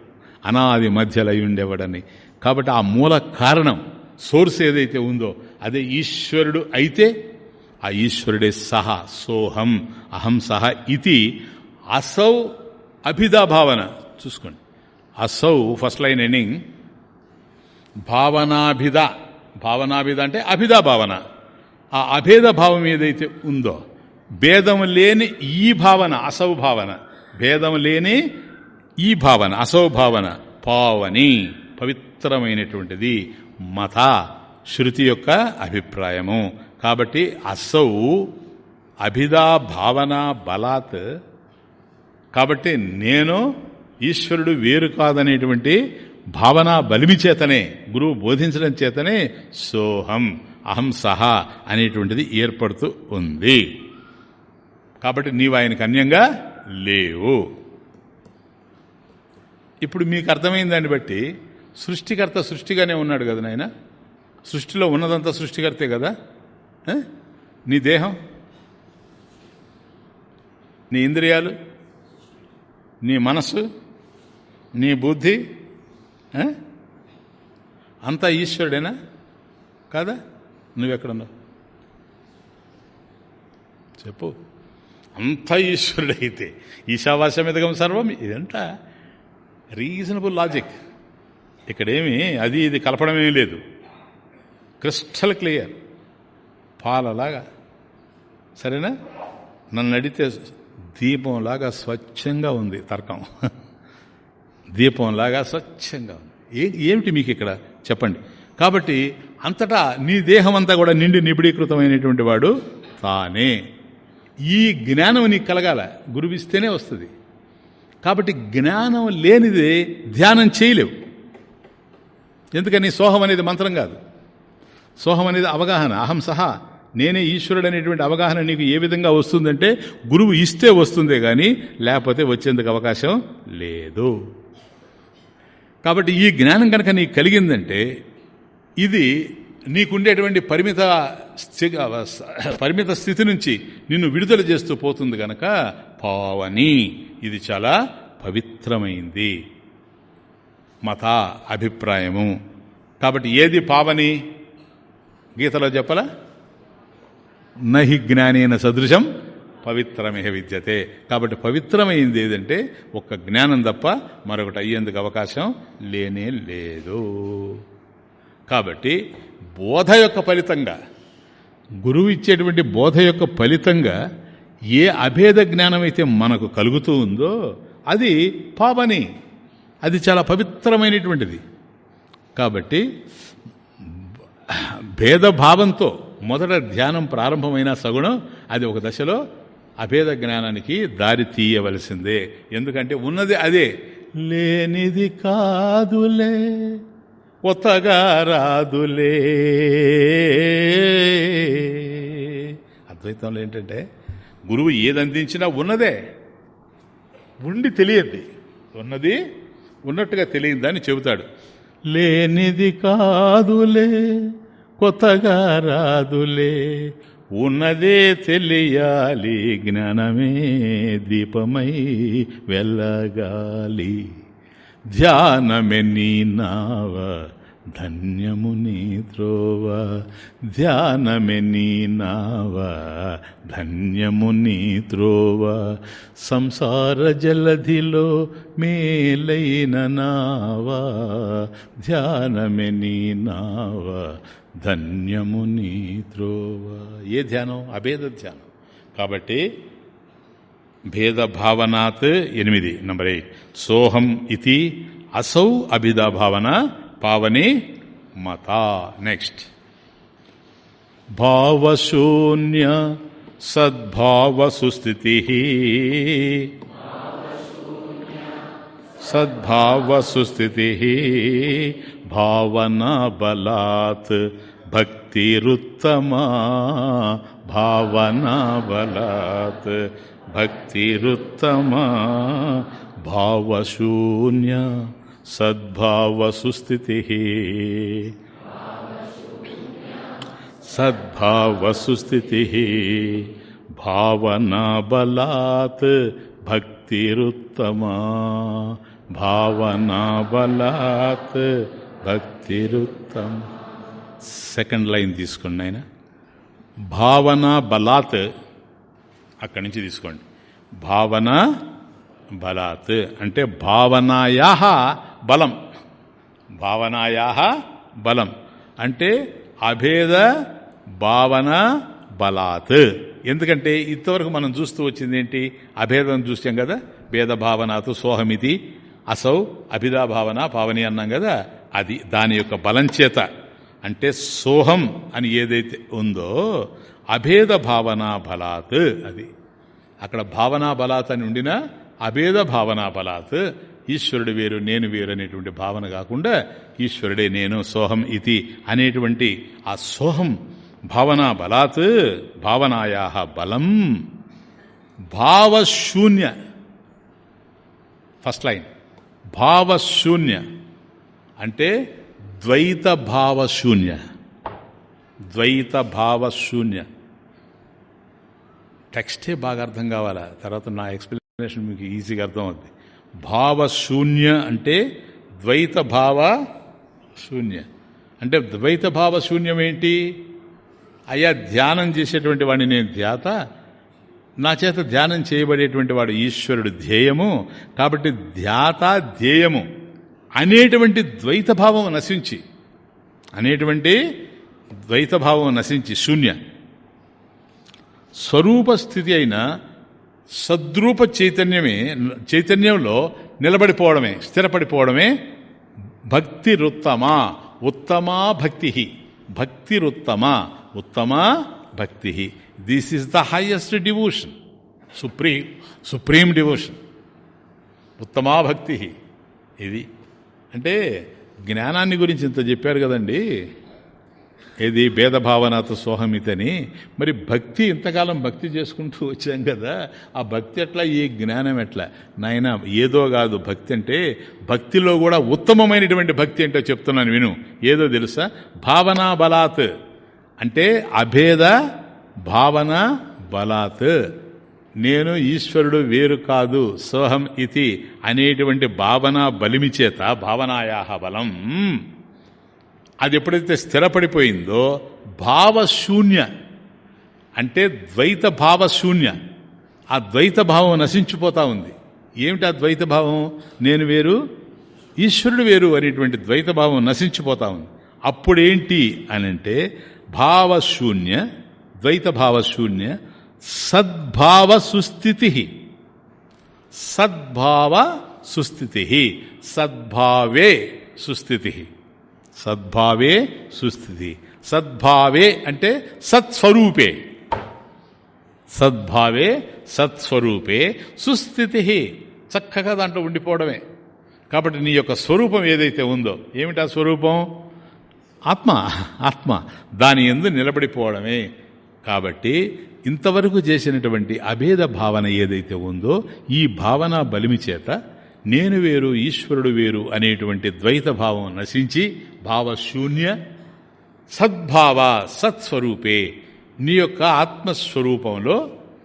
అనాది మధ్యలో ఉండేవాడని కాబట్టి ఆ మూల కారణం సోర్స్ ఏదైతే ఉందో అదే ఈశ్వరుడు అయితే ఆ ఈశ్వరుడే సహ సోహం అహం సహ ఇది అసౌ అభిధా భావన. చూసుకోండి. అసౌ ఫస్ట్ లైన్ ఎండింగ్. భావనాభిధ భావనాభిద అంటే అభిధా భావన. ఆ అభేద భావం ఏదైతే ఉందో భేదం లేని ఈ భావన అసౌ భావన. భేదం లేని ఈ భావన అసౌ భావన. పావని పవిత్రమైనటువంటిది మత శృతి యొక్క అభిప్రాయము. కాబట్టి అసౌ అభిదా భావన బలాత్. కాబట్టి నేను ఈశ్వరుడు వేరు కాదనేటువంటి భావన బలిమి చేతనే గురువు బోధించడం చేతనే సోహం. అహం సహా అనేటువంటిది ఏర్పడుతూ ఉంది. కాబట్టి నీవు ఆయనకు అన్యంగా లేవు. ఇప్పుడు మీకు అర్థమైంది దాన్ని బట్టి సృష్టికర్త సృష్టిగానే ఉన్నాడు కదా నాయన? సృష్టిలో ఉన్నదంతా సృష్టికర్తే కదా? నీ దేహం? నీ ఇంద్రియాలు? నీ మనస్సు? నీ బుద్ధి? అంతా ఈశ్వరుడేనా? కాదా? నువ్వెక్కడున్నావు? చెప్పు. అంతా ఈశ్వరుడైతే ఈశావాస్యమిదగం సర్వం ఇదంట రీజనబుల్ లాజిక్. ఇక్కడేమి అది ఇది కలపడమేమీ లేదు. Crystal clear. పాలలాగా. సరేనా? నన్ను అడిగితే దీపంలాగా స్వచ్ఛంగా ఉంది తర్కం. దీపంలాగా స్వచ్ఛంగా ఉంది. ఏమిటి మీకు ఇక్కడ చెప్పండి. కాబట్టి అంతటా నీ దేహమంతా కూడా నిండి నిబిడీకృతమైనటువంటి వాడు తానే. ఈ జ్ఞానం నీకు కలగాల. గురువిస్తేనే వస్తుంది. కాబట్టి జ్ఞానం లేనిది ధ్యానం చేయలేవు. ఎందుకని? సోహం అనేది మంత్రం కాదు. సోహం అనేది అవగాహన. అహం సహా నేనే ఈశ్వరుడు అనేటువంటి అవగాహన నీకు ఏ విధంగా వస్తుందంటే గురువు ఇస్తే వస్తుందే కానీ లేకపోతే వచ్చేందుకు అవకాశం లేదు. కాబట్టి ఈ జ్ఞానం కనుక నీకు కలిగిందంటే ఇది నీకుండేటువంటి పరిమిత పరిమిత స్థితి నుంచి నిన్ను విడుదల చేస్తూ పోతుంది గనక పావని. ఇది చాలా పవిత్రమైంది. మత అభిప్రాయము. కాబట్టి ఏది పావని? గీతలో చెప్పలా? నహి జ్ఞానేన సదృశం పవిత్రమే విద్యతే. కాబట్టి పవిత్రమైంది ఏదంటే ఒక్క జ్ఞానం తప్ప మరొకటి అయ్యేందుకు అవకాశం లేనే లేదు. కాబట్టి బోధ యొక్క ఫలితంగా గురువు ఇచ్చేటువంటి బోధ యొక్క ఫలితంగా ఏ అభేద జ్ఞానం అయితే మనకు కలుగుతూ ఉందో అది పాపని అది చాలా పవిత్రమైనటువంటిది. కాబట్టి భేదభావంతో మొదట ధ్యానం ప్రారంభమైన సగుణం అది ఒక దశలో అభేద జ్ఞానానికి దారి తీయవలసిందే. ఎందుకంటే ఉన్నది అదే లేనిది కాదులే. కొత్తగా రాదులే. అద్వైతంలో ఏంటంటే గురువు ఏది అందించినా ఉన్నదే. ఉండి తెలియద్ది ఉన్నది ఉన్నట్టుగా తెలియదని చెబుతాడు. లేనిది కాదులే కొత్తగా రాదులే. ఉన్నదే తెలియాలి జ్ఞానమే దీపమై వెళ్ళగాలి ధ్యానమే నీ నావ ధన్యము నీ త్రోవ. ధ్యానమే నీ నావ ధన్యము నీ త్రోవ. సంసార జలధిలో మేలైన నావ. ధ్యానమే నీ నావ ధన్యము నీ త్రోవ. ఏ ధ్యానం? అభేద ధ్యానం. కాబట్టి భేదభావనాత్ ఎనిమిది నంబర్ ఎయిట్. సోహం ఇది అసౌ అభిదా భావన పావని మత. నెక్స్ట్. భావశూన్య సద్భావ సుస్థితి సద్భావ సుస్థితి భావన బలాత్ భక్తిరుత్తమా. భావన బలాత్ భక్తిరుత్తమా? భావశూన్య సద్భావసుస్థితి సద్భావసుస్థితి భావనా బలాత్ భక్తిరుత్తమా? భావనాబలాత్ భక్తిరుత్తమ? సెకండ్ లైన్ తీసుకోండి ఆయన భావన బలాత్ అక్కడి నుంచి తీసుకోండి. భావన బలాత్. అంటే భావనాయా బలం. భావనాయా బలం. అంటే అభేద భావన బలాత్. ఎందుకంటే ఇంతవరకు మనం చూస్తూ వచ్చింది ఏంటి? అభేదం చూసాం కదా? భేద భావనాత్ సోహమితి. అసౌ అభిదా భావన పావని అన్నాం కదా? అది దాని యొక్క బలం చేత. అంటే సోహం అని ఏదైతే ఉందో అభేద భావనా బలాత్ అది. అక్కడ భావనా బలాత్ అని ఉండినా అభేద భావనా బలాత్. ఈశ్వరుడు వేరు నేను వేరు అనేటువంటి భావన కాకుండా ఈశ్వరుడే నేను సోహం ఇది అనేటువంటి ఆ సోహం భావనా బలాత్ భావనాయా బలం. భావశూన్య. First line. భావశూన్య. అంటే ద్వైత భావశూన్య. ద్వైత భావశూన్య. టెక్స్టే బాగా అర్థం కావాలా? తర్వాత నా ఎక్స్ప్లెనేషన్ మీకు ఈజీగా అర్థమవుద్ది. భావశూన్య అంటే ద్వైత భావ శూన్య. అంటే ద్వైత భావ శూన్యం ఏంటి? అయ్యా ధ్యానం చేసేటువంటి వాడిని నేను ధ్యాత. నా చేత ధ్యానం చేయబడేటువంటి వాడు ఈశ్వరుడు ధ్యేయము. కాబట్టి ధ్యాత ధ్యేయము అనేటువంటి ద్వైత భావం నశించి అనేటువంటి ద్వైత భావం నశించి శూన్య. స్వరూప స్థితి అయిన సద్రూప చైతన్యమే చైతన్యంలో నిలబడిపోవడమే స్థిరపడిపోవడమే భక్తిరుత్తమ ఉత్తమా భక్తి భక్తిరుత్తమ ఉత్తమా భక్తి this is the highest devotion supreme supreme devotion ఉత్తమా భక్తి ఇది. అంటే జ్ఞానాన్ని గురించి ఇంత చెప్పారు కదండి. ఏది భేదభావనతో సోహమితని మరి భక్తి ఇంతకాలం భక్తి చేసుకుంటూ వచ్చాం కదా ఆ భక్తి ఎట్లా ఈ జ్ఞానం ఎట్లా? నాయన ఏదో కాదు భక్తి అంటే భక్తిలో కూడా ఉత్తమమైనటువంటి భక్తి ఏంటో చెప్తున్నాను విను. ఏదో తెలుసా? భావనా బలాత్. అంటే అభేద భావన బలాత్. నేను ఈశ్వరుడు వేరు కాదు సోహం ఇది అనేటువంటి భావన బలిమి చేత భావనాయా బలం. అది ఎప్పుడైతే స్థిరపడిపోయిందో భావశూన్య అంటే ద్వైత భావశూన్య ఆ ద్వైత భావం నశించిపోతా ఉంది. ఏమిటి ఆ ద్వైత భావం? నేను వేరు ఈశ్వరుడు వేరు అనేటువంటి ద్వైత భావం నశించిపోతా ఉంది. అప్పుడేంటి అని అంటే భావశూన్య ద్వైత భావశూన్య సద్భావ సుస్థితి సద్భావ సుస్థితి సద్భావే సుస్థితి సద్భావే సుస్థితి. సద్భావే అంటే సత్స్వరూపే. సద్భావే సత్స్వరూపే సుస్థితి. చక్కగా దాంట్లో ఉండిపోవడమే. కాబట్టి నీ యొక్క స్వరూపం ఏదైతే ఉందో ఏమిటా స్వరూపం? ఆత్మ ఆత్మ. దాని ఎందు నిలబడిపోవడమే. కాబట్టి ఇంతవరకు చేసినటువంటి అభేద భావన ఏదైతే ఉందో ఈ భావన బలిమి చేత నేను వేరు ఈశ్వరుడు వేరు అనేటువంటి ద్వైత భావం నశించి భావశూన్య సద్భావ సత్స్వరూపే నీ యొక్క ఆత్మస్వరూపంలో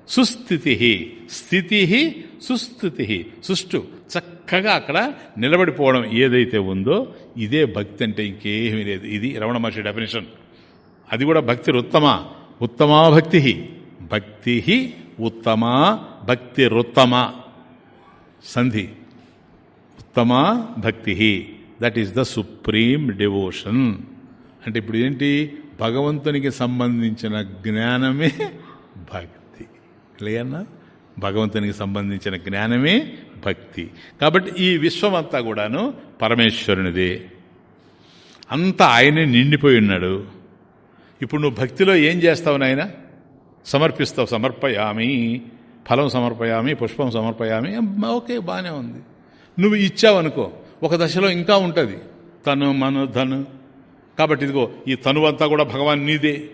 సుస్థితి స్థితి సుస్థితి సుష్టు చక్కగా అక్కడ నిలబడిపోవడం ఏదైతే ఉందో ఇదే భక్తి అంటే ఇంకేమీ లేదు. ఇది రమణ మహర్షి డెఫినేషన్ అది కూడా భక్తి ఉత్తమ ఉత్తమా భక్తి? భక్తి ఉత్తమా? భక్తి రుత్తమ? సంధి. ఉత్తమ భక్తి that is the supreme devotion అంటే ఇప్పుడు ఏంటి? భగవంతునికి సంబంధించిన జ్ఞానమే భక్తి. క్లియర్నా భగవంతునికి సంబంధించిన జ్ఞానమే భక్తి. కాబట్టి ఈ విశ్వమంతా కూడాను పరమేశ్వరునిదే. అంతా ఆయనే నిండిపోయి ఉన్నాడు. ఇప్పుడు నువ్వు భక్తిలో ఏం చేస్తావు నాయన? సమర్పిస్తావు సమర్పయామి. ఫలం సమర్పయామి పుష్పం సమర్పయామి. ఓకే బాగానే ఉంది. నువ్వు ఇచ్చావనుకో. ఒక దశలో ఇంకా ఉంటుంది. తను మన ధను. కాబట్టి ఇదిగో ఈ తనువంతా కూడా భగవాన్ నీదే.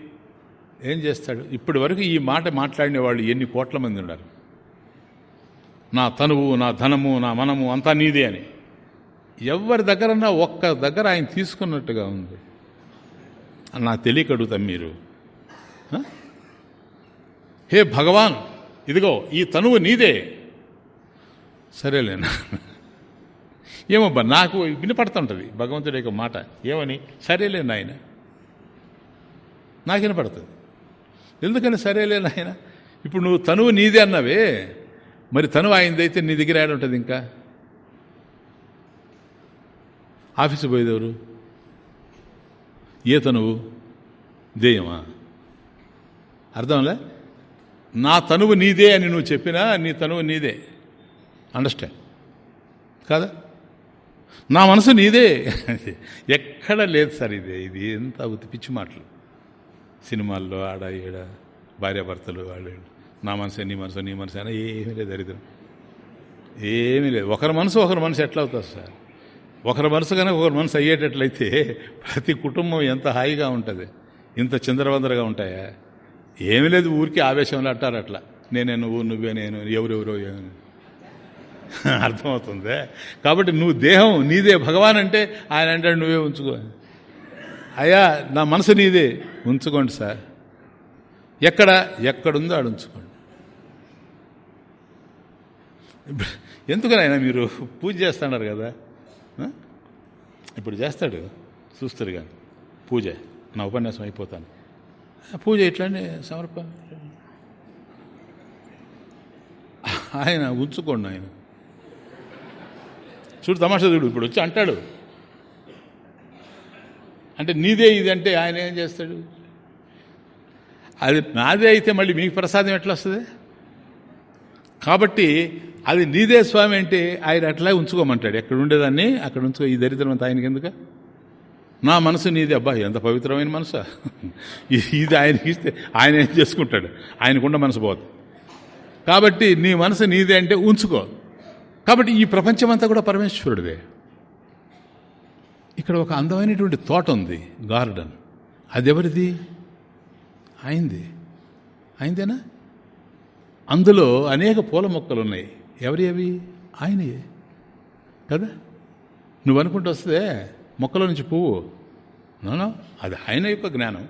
ఏం చేస్తాడు? ఇప్పటి వరకు ఈ మాట మాట్లాడిన వాళ్ళు ఎన్ని కోట్ల మంది ఉన్నారు? నా తనువు నా ధనము నా మనము అంతా నీదే అని. ఎవరి దగ్గరన్నా ఒక్క దగ్గర ఆయన తీసుకున్నట్టుగా ఉంది. నా తెలియక అడుగుతాం మీరు. హే భగవాన్ ఇదిగో ఈ తనువు నీదే. సరేలేనా? ఏమబ్బా నాకు వినపడుతుంటుంది. భగవంతుడి యొక్క మాట. ఏమని? సరేలే నాయన. నాకు వినపడుతుంది. ఎందుకని సరేలే నాయన? ఇప్పుడు నువ్వు తనువు నీదే అన్నావే. మరి తనువు ఆయనదైతే నీ దగ్గర ఆడ ఉంటుంది ఇంకా? ఆఫీసు పోయేదెవరు? ఏ తనువు? దేయమా? అర్థంలే నా తనువు నీదే అని నువ్వు చెప్పినా నీ తనువు నీదే. అండర్స్టాండ్. కాదా? నా మనసు నీదే. ఎక్కడ లేదు సార్ ఇదే. ఇది ఎంత ఉతిపిచ్చి మాటలు. సినిమాల్లో ఆడ ఈడ భార్యాభర్తలు వాళ్ళు. నా మనసు నీ మనసు నీ మనసు అయినా ఏమీ లేదు దరిద్రం. ఏమీ లేదు. ఒకరి మనసు ఒకరి మనసు ఎట్లా అవుతుంది సార్? ఒకరి మనసు కనుక ఒకరి మనసు అయ్యేటట్లయితే ప్రతి కుటుంబం ఎంత హాయిగా ఉంటుంది? ఇంత చిందరవందరగా ఉంటాయా? ఏమీ లేదు. ఊరికి ఆవేశంలో అట్టారు అట్లా. నేనే నువ్వు నువ్వే నేను ఎవరెవరో (laughs) అర్థమవుతుంది. కాబట్టి నువ్వు దేహం నీదే. భగవాన్ అంటే ఆయన అంటాడు నువ్వే ఉంచుకో. అయ్యా నా మనసు నీదే. ఉంచుకోండి సార్. ఎక్కడ? ఎక్కడుందో ఆడు ఉంచుకోండి. ఎందుకనైనా మీరు పూజ చేస్తున్నారు కదా? ఇప్పుడు చేస్తాడు. చూస్తారు కానీ. పూజ. నా ఉపన్యాసం అయిపోతాను. పూజ ఇట్లానే సమర్పణ ఆయన ఉంచుకోండి ఆయన. చూడు తమాషా చూడు ఇప్పుడు వచ్చి అంటాడు. అంటే నీదే ఇది అంటే ఆయన ఏం చేస్తాడు? అది నాదే అయితే మళ్ళీ మీకు ప్రసాదం ఎట్లా వస్తుంది? కాబట్టి అది నీదే స్వామి అంటే ఆయన అట్లా ఉంచుకోమంటాడు. ఎక్కడ ఉండేదాన్ని? అక్కడ ఉంచుకో ఈ దరిద్రం అంతా ఆయనకి ఎందుకు? నా మనసు నీది. అబ్బా ఎంత పవిత్రమైన మనసా? ఇది- ఆయనకి ఇస్తే ఆయన ఏం చేసుకుంటాడు? ఆయనకుండా మనసు పోతుంది కాబట్టి నీ మనసు నీదే అంటే ఉంచుకో. కాబట్టి ఈ ప్రపంచమంతా కూడా పరమేశ్వరుడివే. ఇక్కడ ఒక అందమైనటువంటి తోట ఉంది గార్డెన్. అది ఎవరిది అయింది. అయిందేనా? అందులో అనేక పూల మొక్కలు ఉన్నాయి ఎవరి అవి? ఆయనయే. కదా? నువ్వు అనుకుంటూ వస్తే మొక్కలో నుంచి పువ్వు. నోనో అది ఆయన యొక్క జ్ఞానం.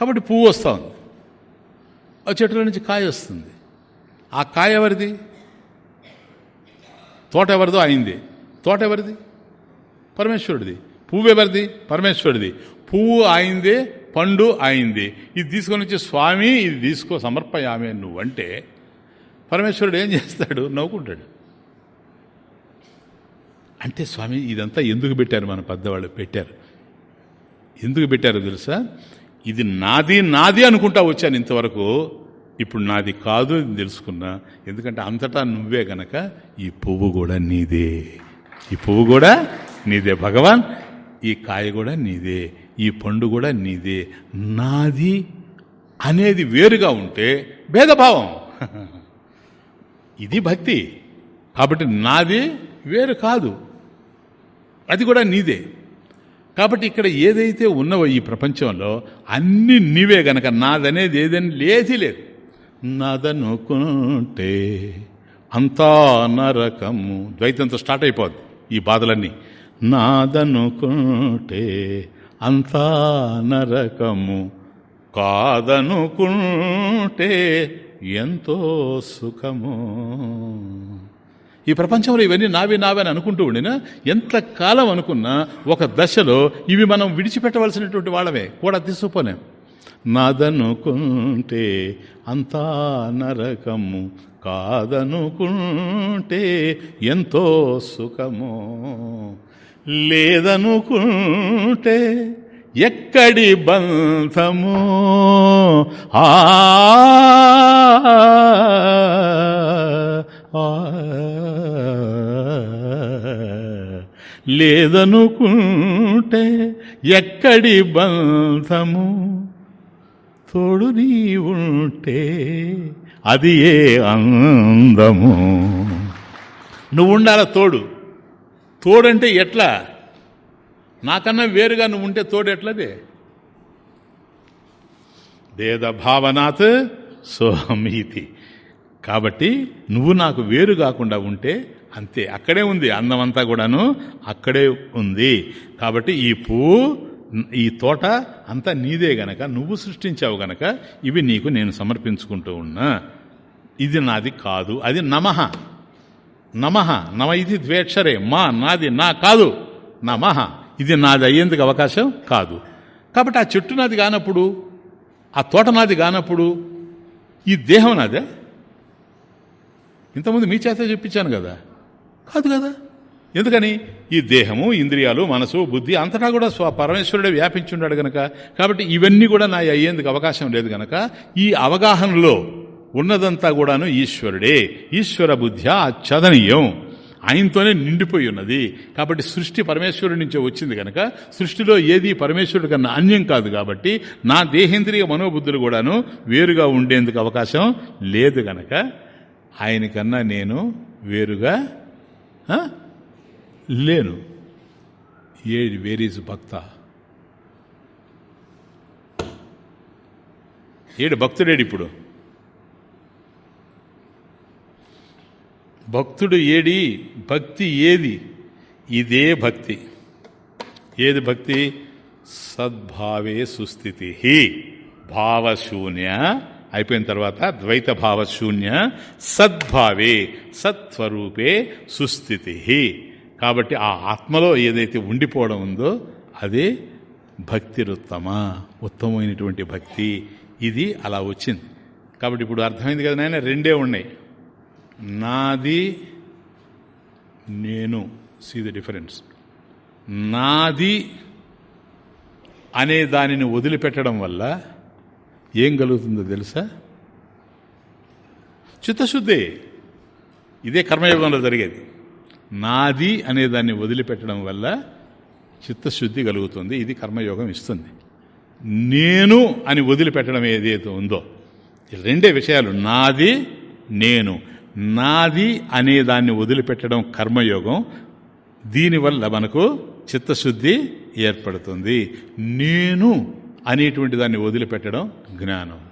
కాబట్టి పువ్వు వస్తూ ఉంది. ఆ చెట్టులో నుంచి కాయ వస్తుంది. ఆ కాయ ఎవరిది? తోట ఎవరిదో అయింది. తోట ఎవరిది? పరమేశ్వరుడిది. పువ్వు ఎవరిది? పరమేశ్వరుడిది. పువ్వు ఆయింది పండు ఆయింది ఇది తీసుకొని వచ్చి స్వామి ఇది తీసుకో సమర్పయామే నువ్వంటే పరమేశ్వరుడు ఏం చేస్తాడు? నవ్వుకుంటాడు. అంటే స్వామి ఇదంతా ఎందుకు పెట్టారు? మన పెద్దవాళ్ళు పెట్టారు. ఎందుకు పెట్టారో తెలుసా? ఇది నాది నాది అనుకుంటా వచ్చాను ఇంతవరకు. ఇప్పుడు నాది కాదు అని తెలుసుకున్నా ఎందుకంటే అంతటా నువ్వే గనక ఈ పువ్వు కూడా నీదే. ఈ పువ్వు కూడా నీదే భగవాన్. ఈ కాయ కూడా నీదే ఈ పండు కూడా నీదే. నాది అనేది వేరుగా ఉంటే భేదభావం. ఇది భక్తి. కాబట్టి నాది వేరు కాదు. అది కూడా నీదే. కాబట్టి ఇక్కడ ఏదైతే ఉన్నవో ఈ ప్రపంచంలో అన్ని నీవే గనక నాదనేది ఏదని లేది లేదు. నాదనుకుంటే అంతా నరకము. ద్వైతంతో స్టార్ట్ అయిపోద్ది ఈ బాధలన్నీ. నాదనుకుంటే అంతా నరకము. కాదనుకుంటే ఎంతో సుఖము. ఈ ప్రపంచంలో ఇవన్నీ నావి నావే అని అనుకుంటూ ఉండినా ఎంతకాలం అనుకున్నా ఒక దశలో ఇవి మనం విడిచిపెట్టవలసినటువంటి వాళ్ళమే. కూడా తీసుకుపోలేం. నాదనుకుంటే అంతా నరకము కాదనుకుంటే ఎంతో సుఖము. లేదనుకుంటే ఎక్కడి బంధము? ఆ ఆ, లేదనుకుంటే ఎక్కడి బంధము? తోడు నీ ఉంటే అది ఏ అందము? నువ్వు ఉండాల తోడు? తోడంటే ఎట్లా? నాకన్నా వేరుగా నువ్వు ఉంటే తోడు ఎట్లది? వేద భావనాత్ సోహమీతి కాబట్టి నువ్వు నాకు వేరు కాకుండా ఉంటే అంతే. అక్కడే ఉంది అందమంతా కూడాను. అక్కడే ఉంది. కాబట్టి ఈ పువ్వు ఈ తోట అంతా నీదే గనక నువ్వు సృష్టించావు గనక ఇవి నీకు నేను సమర్పించుకుంటూ ఉన్నా. ఇది నాది కాదు అది నమః. నమః నమ ఇది ద్వేక్షరే మా నాది నా కాదు. నమః ఇది నాది అయ్యేందుకు అవకాశం కాదు. కాబట్టి ఆ చెట్టు నాది కానప్పుడు ఆ తోట నాది కానప్పుడు ఈ దేహం నాదే? ఇంతకుముందు మీ చేత చెప్పించాను కదా. కాదు కదా? ఎందుకని? ఈ దేహము ఇంద్రియాలు మనసు బుద్ధి అంతటా కూడా స్వ పరమేశ్వరుడే వ్యాపించున్నాడు గనక. కాబట్టి ఇవన్నీ కూడా నా అయ్యేందుకు అవకాశం లేదు గనక. ఈ అవగాహనలో ఉన్నదంతా కూడాను ఈశ్వరుడే. ఈశ్వర బుద్ధ్యా చదనీయం ఆయనతోనే నిండిపోయి ఉన్నది. కాబట్టి సృష్టి పరమేశ్వరుడి నుంచే వచ్చింది కనుక సృష్టిలో ఏది పరమేశ్వరుడి కన్నా అన్యం కాదు కాబట్టి నా దేహేంద్రియ మనోబుద్ధులు కూడాను వేరుగా ఉండేందుకు అవకాశం లేదు గనక. ఆయనకన్నా నేను వేరుగా లేను ఏ వేరీజ్ భక్త. ఏడు భక్తుడేడు ఇప్పుడు? భక్తుడు ఏడి భక్తి ఏది? ఇదే భక్తి. ఏది భక్తి? సద్భావే సుస్థితి. భావశూన్య. అయిపోయిన తర్వాత ద్వైత భావశూన్య. సద్భావే సత్స్వరూపే సుస్థితి. కాబట్టి ఆ ఆత్మలో ఏదైతే ఉండిపోవడం ఉందో అదే భక్తిరుత్తమ ఉత్తమమైనటువంటి భక్తి. ఇది అలా వచ్చింది. కాబట్టి ఇప్పుడు అర్థమైంది కదా నాయన రెండే ఉన్నాయి. నాది నేను. సీ ద డిఫరెన్స్ నాది అనే దానిని వదిలిపెట్టడం వల్ల ఏం కలుగుతుందో తెలుసా? చిత్తశుద్ధి. ఇదే కర్మయోగంలో జరిగేది. నాది అనే దాన్ని వదిలిపెట్టడం వల్ల చిత్తశుద్ధి కలుగుతుంది ఇది కర్మయోగం ఇస్తుంది. నేను అని వదిలిపెట్టడం ఏదైతే ఉందో రెండే విషయాలు నాది నేను. నాది అనే దాన్ని వదిలిపెట్టడం కర్మయోగం దీనివల్ల మనకు చిత్తశుద్ధి ఏర్పడుతుంది. నేను అనేటువంటి దాన్ని వదిలిపెట్టడం జ్ఞానం.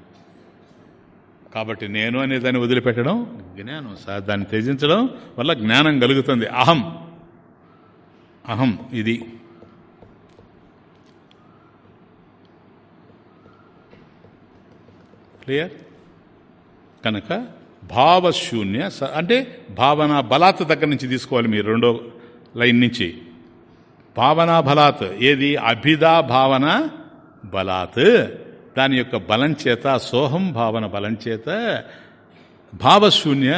కాబట్టి నేను అనే దాన్ని వదిలిపెట్టడం జ్ఞానం సార్ దాన్ని త్యజించడం వల్ల జ్ఞానం కలుగుతుంది. అహం. అహం ఇది. క్లియర్? కనుక భావశూన్య స- అంటే భావన బలాత్ దగ్గర నుంచి తీసుకోవాలి మీరు రెండో లైన్ నుంచి. భావనా బలాత్ ఏది? అభిదా భావన బలాత్. దాని యొక్క బలం చేత సోహం భావన బలం చేత భావశూన్య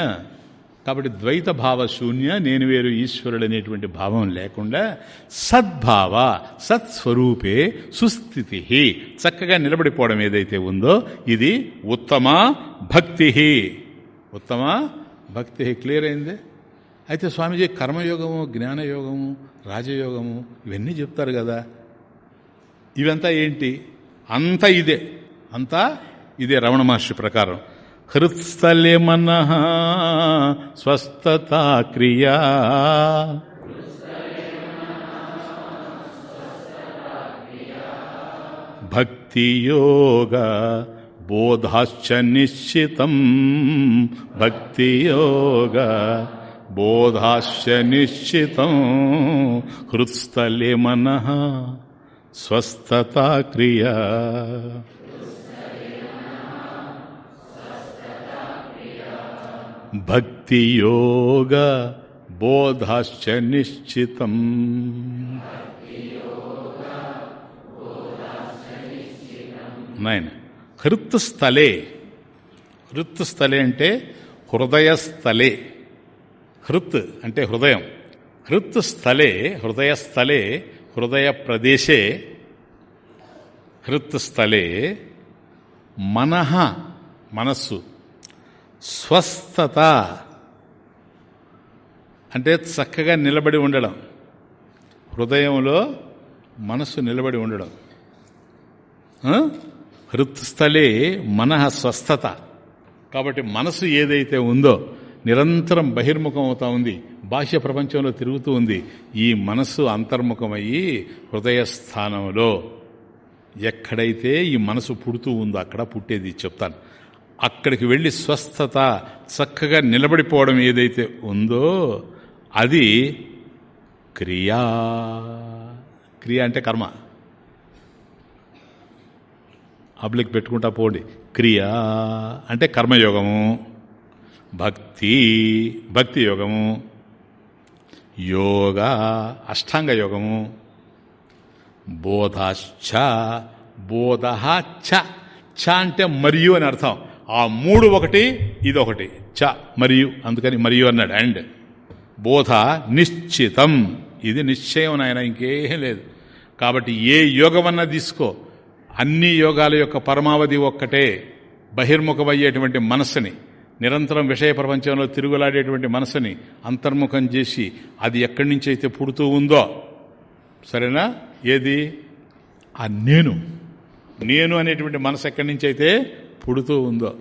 కాబట్టి ద్వైత భావశూన్య నేను వేరు ఈశ్వరుడు అనేటువంటి భావం లేకుండా సద్భావ సత్స్వరూపే సుస్థితి చక్కగా నిలబడిపోవడం ఏదైతే ఉందో ఇది ఉత్తమ భక్తి ఉత్తమ భక్తి క్లియర్ అయింది? అయితే స్వామీజీ కర్మయోగము జ్ఞానయోగము రాజయోగము ఇవన్నీ చెప్తారు కదా. ఇవంతా ఏంటి? అంత ఇదే. అంతా ఇదే రమణ మహర్షి ప్రకారం. హృత్స్థలే మన స్వస్థత క్రియా. భక్తియోగ బోధాశ్చ నిశ్చితం. భక్తియోగ బోధాశ్చ నిశ్చితం. హృత్స్థలే మన స్వస్థతా క్రియా భక్తియోగ బోధాశ్చ నిశ్చితం. నైన్. హృత్స్థలే. హృత్స్థలే అంటే హృదయస్థలే. హృత్ అంటే హృదయం. హృత్ స్థలే హృదయస్థలే హృదయ ప్రదేశే హృత్ స్థలే మనః మనస్సు స్వస్థత. అంటే చక్కగా నిలబడి ఉండడం హృదయంలో మనస్సు నిలబడి ఉండడం. హృత్స్థలే మనః స్వస్థత. కాబట్టి మనసు ఏదైతే ఉందో నిరంతరం బహిర్ముఖం అవుతా ఉంది. బాహ్య ప్రపంచంలో తిరుగుతూ ఉంది. ఈ మనస్సు అంతర్ముఖమయ్యి హృదయస్థానంలో ఎక్కడైతే ఈ మనసు పుడుతూ ఉందో అక్కడ పుట్టేది చెప్తాను. అక్కడికి వెళ్ళి స్వస్థత చక్కగా నిలబడిపోవడం ఏదైతే ఉందో అది క్రియా. క్రియ అంటే కర్మ. అబ్లిక్ పెట్టుకుంటా పోండి. క్రియ అంటే కర్మయోగము. భక్తి భక్తి యోగము. యోగ అష్టాంగ యోగము. బోధాశ్చ బోధ చ. చ అంటే మరియు అని అర్థం. ఆ మూడు ఒకటి ఇది ఒకటి చ మరియు అందుకని మరియు అన్నాడు. అండ్ బోధ నిశ్చితం. ఇది నిశ్చయం నాయన ఇంకేం లేదు. కాబట్టి ఏ యోగమన్నా తీసుకో. అన్ని యోగాల యొక్క పరమావధి ఒక్కటే బహిర్ముఖమయ్యేటువంటి మనస్సుని. నిరంతరం విషయ ప్రపంచంలో తిరుగులాడేటువంటి మనసుని అంతర్ముఖం చేసి అది ఎక్కడి నుంచి అయితే పుడుతూ ఉందో సరేనా? ఏది? ఆ నేను. నేను అనేటువంటి మనసు ఎక్కడి నుంచి అయితే పుడుతూ ఉందో.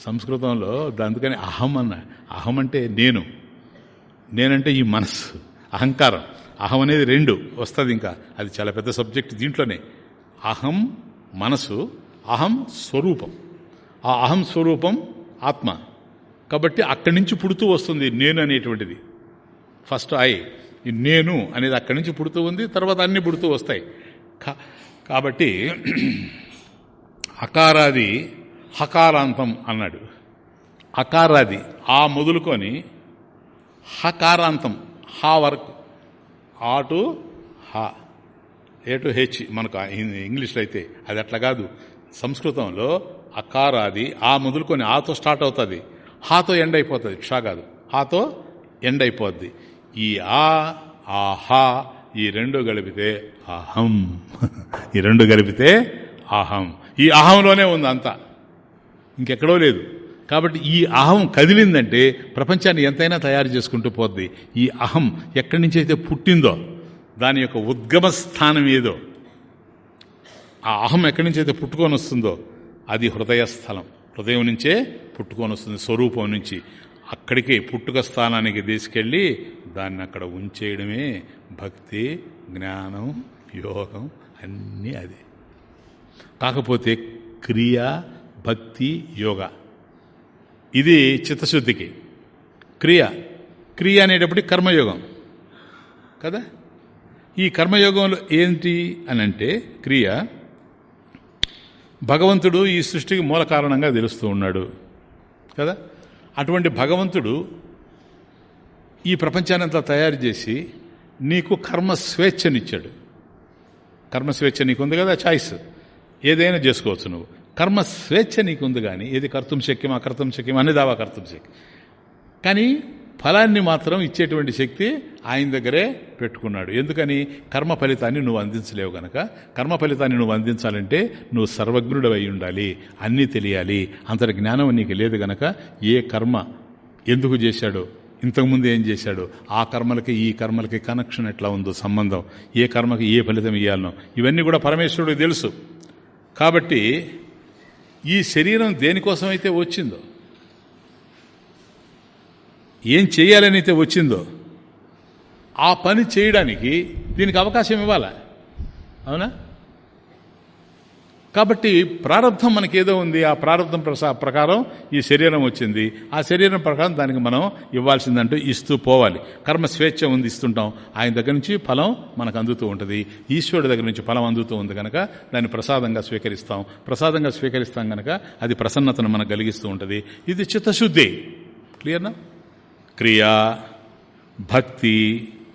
సంస్కృతంలో అందుకని అహం అన్న అహం అంటే నేను. నేనంటే ఈ మనస్సు అహంకారం. అహం అనేది రెండు వస్తుంది ఇంకా. అది చాలా పెద్ద సబ్జెక్ట్ దీంట్లోనే. అహం మనసు అహం స్వరూపం. ఆ అహం స్వరూపం ఆత్మ. కాబట్టి అక్కడి నుంచి పుడుతూ వస్తుంది నేను అనేటువంటిది. ఫస్ట్ ఐ నేను అనేది అక్కడి నుంచి పుడుతూ ఉంది తర్వాత అన్ని పుడుతూ వస్తాయి. కాబట్టి (clears throat) అకారాది హకారాంతం అన్నాడు. అకారాది ఆ మొదలుకొని హకారాంతం హా వరకు. ఆ టు హా. ఏ టు హెచ్ మనకు ఇంగ్లీష్లో అయితే అది అట్లా కాదు. సంస్కృతంలో అకారాది ఆ మొదలుకొని ఆతో స్టార్ట్ అవుతుంది. హాతో ఎండ్ అయిపోతుంది. క్షా కాదు. హాతో ఎండ్ అయిపోద్ది. ఈ ఆ ఆహా ఈ రెండు గడిపితే అహం. ఈ రెండు గడిపితే అహం. ఈ అహంలోనే ఉంది అంతా. ఇంకెక్కడో లేదు. కాబట్టి ఈ అహం కదిలిందంటే ప్రపంచాన్ని ఎంతైనా తయారు చేసుకుంటూ పోద్ది. ఈ అహం ఎక్కడి నుంచి అయితే పుట్టిందో దాని యొక్క ఉద్గమ స్థానం ఏదో ఆ అహం ఎక్కడి నుంచి అయితే పుట్టుకొని వస్తుందో అది హృదయ స్థలం హృదయం నుంచే పుట్టుకొని వస్తుంది స్వరూపం నుంచి. అక్కడికి పుట్టుక స్థానానికి తీసుకెళ్ళి దాన్ని అక్కడ ఉంచేయడమే భక్తి జ్ఞానం యోగం అన్నీ అది. కాకపోతే క్రియ భక్తి యోగ. ఇది చిత్తశుద్ధికి. క్రియ. క్రియ అనేటప్పటికి కర్మయోగం. కదా? ఈ కర్మయోగంలో ఏంటి అని అంటే క్రియ భగవంతుడు ఈ సృష్టికి మూల కారణంగా తెలుస్తూ ఉన్నాడు. కదా? అటువంటి భగవంతుడు ఈ ప్రపంచాన్ని అంతా తయారు చేసి నీకు కర్మ స్వేచ్ఛనిచ్చాడు. కర్మ స్వేచ్ఛ నీకుంది కదా? చాయిస్. ఏదైనా చేసుకోవచ్చు నువ్వు. కర్మ స్వేచ్ఛ నీకుంది కానీ ఏది కర్తం శక్యం అకర్తం శక్యం అన్ని దావా కర్తం శక్యం. కానీ ఫలాన్ని మాత్రం ఇచ్చేటువంటి శక్తి ఆయన దగ్గరే పెట్టుకున్నాడు. ఎందుకని? కర్మ ఫలితాన్ని నువ్వు అందించలేవు గనక. కర్మ ఫలితాన్ని నువ్వు అందించాలంటే నువ్వు సర్వజ్ఞుడు ఉండాలి. అన్నీ తెలియాలి. అంతటి జ్ఞానం నీకు లేదు గనక ఏ కర్మ ఎందుకు చేశాడో? ఇంతకుముందు ఏం చేశాడు? ఆ కర్మలకి ఈ కర్మలకి కనెక్షన్ ఎట్లా ఉందో సంబంధం. ఏ కర్మకి ఏ ఫలితం ఇవ్వాలనో ఇవన్నీ కూడా పరమేశ్వరుడికి తెలుసు. కాబట్టి ఈ శరీరం దేనికోసమైతే వచ్చిందో ఏం చేయాలని అయితే వచ్చిందో ఆ పని చేయడానికి దీనికి అవకాశం ఇవ్వాలా? అవునా? కాబట్టి ప్రారంధం మనకేదో ఉంది. ఆ ప్రారంధం ప్రకారం ఈ శరీరం వచ్చింది. ఆ శరీరం ప్రకారం దానికి మనం ఇవ్వాల్సిందంటూ ఇస్తూ పోవాలి. కర్మ స్వేచ్ఛ ఉంది ఇస్తుంటాం. ఆయన దగ్గర నుంచి ఫలం మనకు అందుతూ ఉంటుంది. ఈశ్వరుడి దగ్గర నుంచి ఫలం అందుతూ ఉంది కనుక దాన్ని ప్రసాదంగా స్వీకరిస్తాం. ప్రసాదంగా స్వీకరిస్తాం కనుక అది ప్రసన్నతను మనకు కలిగిస్తూ ఉంటుంది. ఇది చిత్తశుద్ధి. క్లియర్నా? క్రియా భక్తి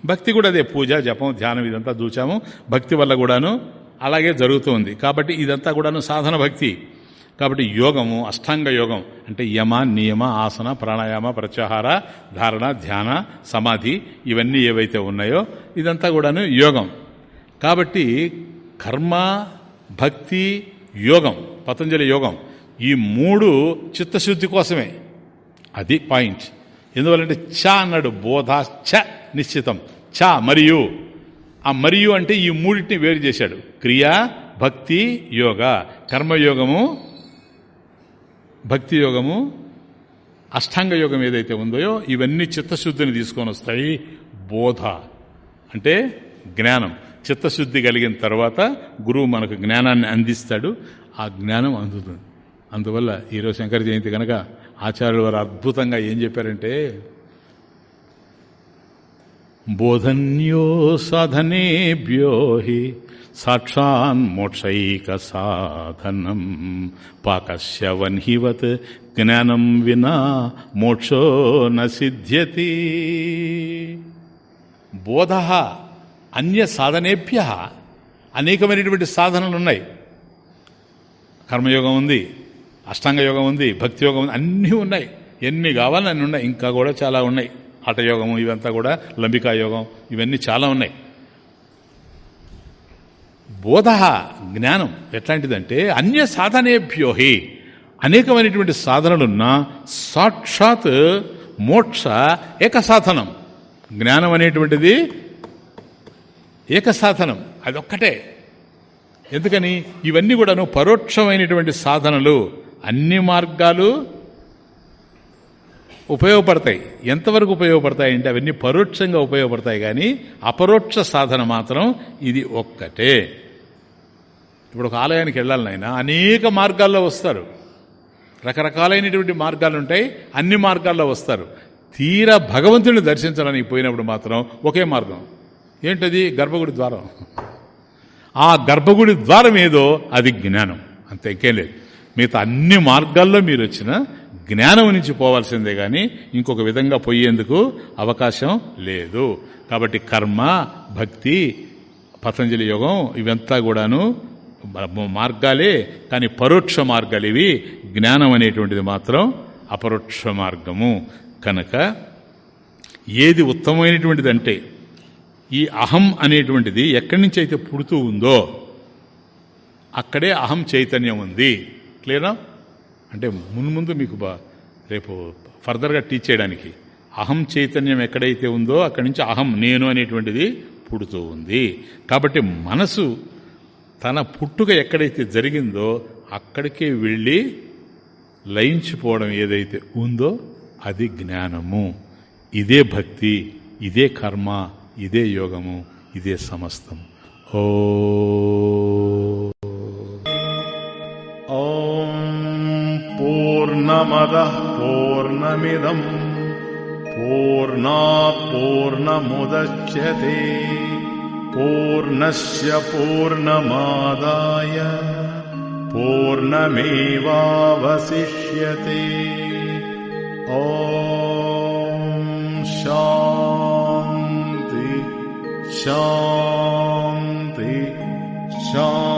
భక్తి కూడా అదే పూజ జపం ధ్యానం ఇదంతా చూచాము భక్తి వల్ల కూడాను అలాగే జరుగుతుంది కాబట్టి ఇదంతా కూడాను సాధన భక్తి. కాబట్టి యోగము అష్టాంగ యోగం అంటే యమ నియమ ఆసన ప్రాణాయామ ప్రత్యాహార ధారణ ధ్యాన సమాధి ఇవన్నీ ఏవైతే ఉన్నాయో ఇదంతా కూడాను యోగం. కాబట్టి కర్మ భక్తి యోగం పతంజలి యోగం ఈ మూడు చిత్తశుద్ధి కోసమే. అది పాయింట్. ఎందువల్లంటే చ అన్నాడు బోధ చ నిశ్చితం. చ మరియు. ఆ మరియు అంటే ఈ మూడింటిని వేరు చేశాడు. క్రియ భక్తి యోగ. కర్మయోగము భక్తి యోగము అష్టాంగ యోగం ఏదైతే ఉందో ఇవన్నీ చిత్తశుద్ధిని తీసుకొని వస్తాయి. బోధ అంటే జ్ఞానం. చిత్తశుద్ధి కలిగిన తర్వాత గురువు మనకు జ్ఞానాన్ని అందిస్తాడు. ఆ జ్ఞానం అందుతుంది. అందువల్ల ఈరోజు శంకర జయంతి కనుక ఆచార్యుల వారు అద్భుతంగా ఏం చెప్పారంటే బోధన్యో సాధనేభ్యోహి సాక్షాన్ మోక్షైక సాధనం. పాకస్య వన్హివత్ జ్ఞానం వినా మోక్షో నసిద్ధ్యతి బోధ అన్య సాధనేభ్య అనేకమైనటువంటి సాధనలు ఉన్నాయి. కర్మయోగం ఉంది. అష్టాంగ యోగం ఉంది భక్తి యోగం ఉంది అన్నీ ఉన్నాయి. ఎన్ని కావాలని అన్నీ ఉన్నాయి. ఇంకా కూడా చాలా ఉన్నాయి. హఠయోగము ఇవంతా కూడా లంబికా యోగం ఇవన్నీ చాలా ఉన్నాయి. బోధ జ్ఞానం ఎట్లాంటిదంటే అన్య సాధనేభ్యోహి అనేకమైనటువంటి సాధనలున్నా సాక్షాత్ మోక్ష ఏక సాధనం. జ్ఞానం అనేటువంటిది ఏక సాధనం. అదొక్కటే. ఎందుకని? ఇవన్నీ కూడాను పరోక్షమైనటువంటి సాధనలు. అన్ని మార్గాలు ఉపయోగపడతాయి. ఎంతవరకు ఉపయోగపడతాయి అంటే అవన్నీ పరోక్షంగా ఉపయోగపడతాయి కానీ అపరోక్ష సాధన మాత్రం ఇది ఒక్కటే. ఇప్పుడు ఒక ఆలయానికి వెళ్ళాలి నాయన అనేక మార్గాల్లో వస్తారు. రకరకాలైనటువంటి మార్గాలు ఉంటాయి అన్ని మార్గాల్లో వస్తారు. తీరా భగవంతుని దర్శించడానికి పోయినప్పుడు మాత్రం ఒకే మార్గం. ఏంటది? గర్భగుడి ద్వారం. ఆ గర్భగుడి ద్వారం ఏదో అది జ్ఞానం. అంతే ఇంకేం లేదు. మిగతా అన్ని మార్గాల్లో మీరు వచ్చిన జ్ఞానం నుంచి పోవాల్సిందే కానీ ఇంకొక విధంగా పోయేందుకు అవకాశం లేదు. కాబట్టి కర్మ భక్తి పతంజలి యోగం ఇవంతా కూడాను మార్గాలే. కానీ పరోక్ష మార్గాలు ఇవి. జ్ఞానం అనేటువంటిది మాత్రం అపరోక్ష మార్గము. కనుక ఏది ఉత్తమమైనటువంటిది అంటే ఈ అహం అనేటువంటిది ఎక్కడి నుంచి అయితే పుడుతూ ఉందో అక్కడే అహం చైతన్యం ఉంది. క్లియరా? అంటే మున్ముందు మీకు బా రేపు ఫర్దర్గా టీచ్ చేయడానికి అహం చైతన్యం ఎక్కడైతే ఉందో అక్కడి నుంచి అహం నేను అనేటువంటిది పుడుతూ ఉంది. కాబట్టి మనసు తన పుట్టుక ఎక్కడైతే జరిగిందో అక్కడికే వెళ్ళి లయించిపోవడం ఏదైతే ఉందో అది జ్ఞానము. ఇదే భక్తి ఇదే కర్మ ఇదే యోగము ఇదే సమస్తం. ఓ पूर्णमदः पूर्णमिदम् पूर्णात् पूर्णमुदच्यते। पूर्णस्य पूर्णमादाय पूर्णमेवावशिष्यते। ॐ शान्ति शान्ति शान्ति।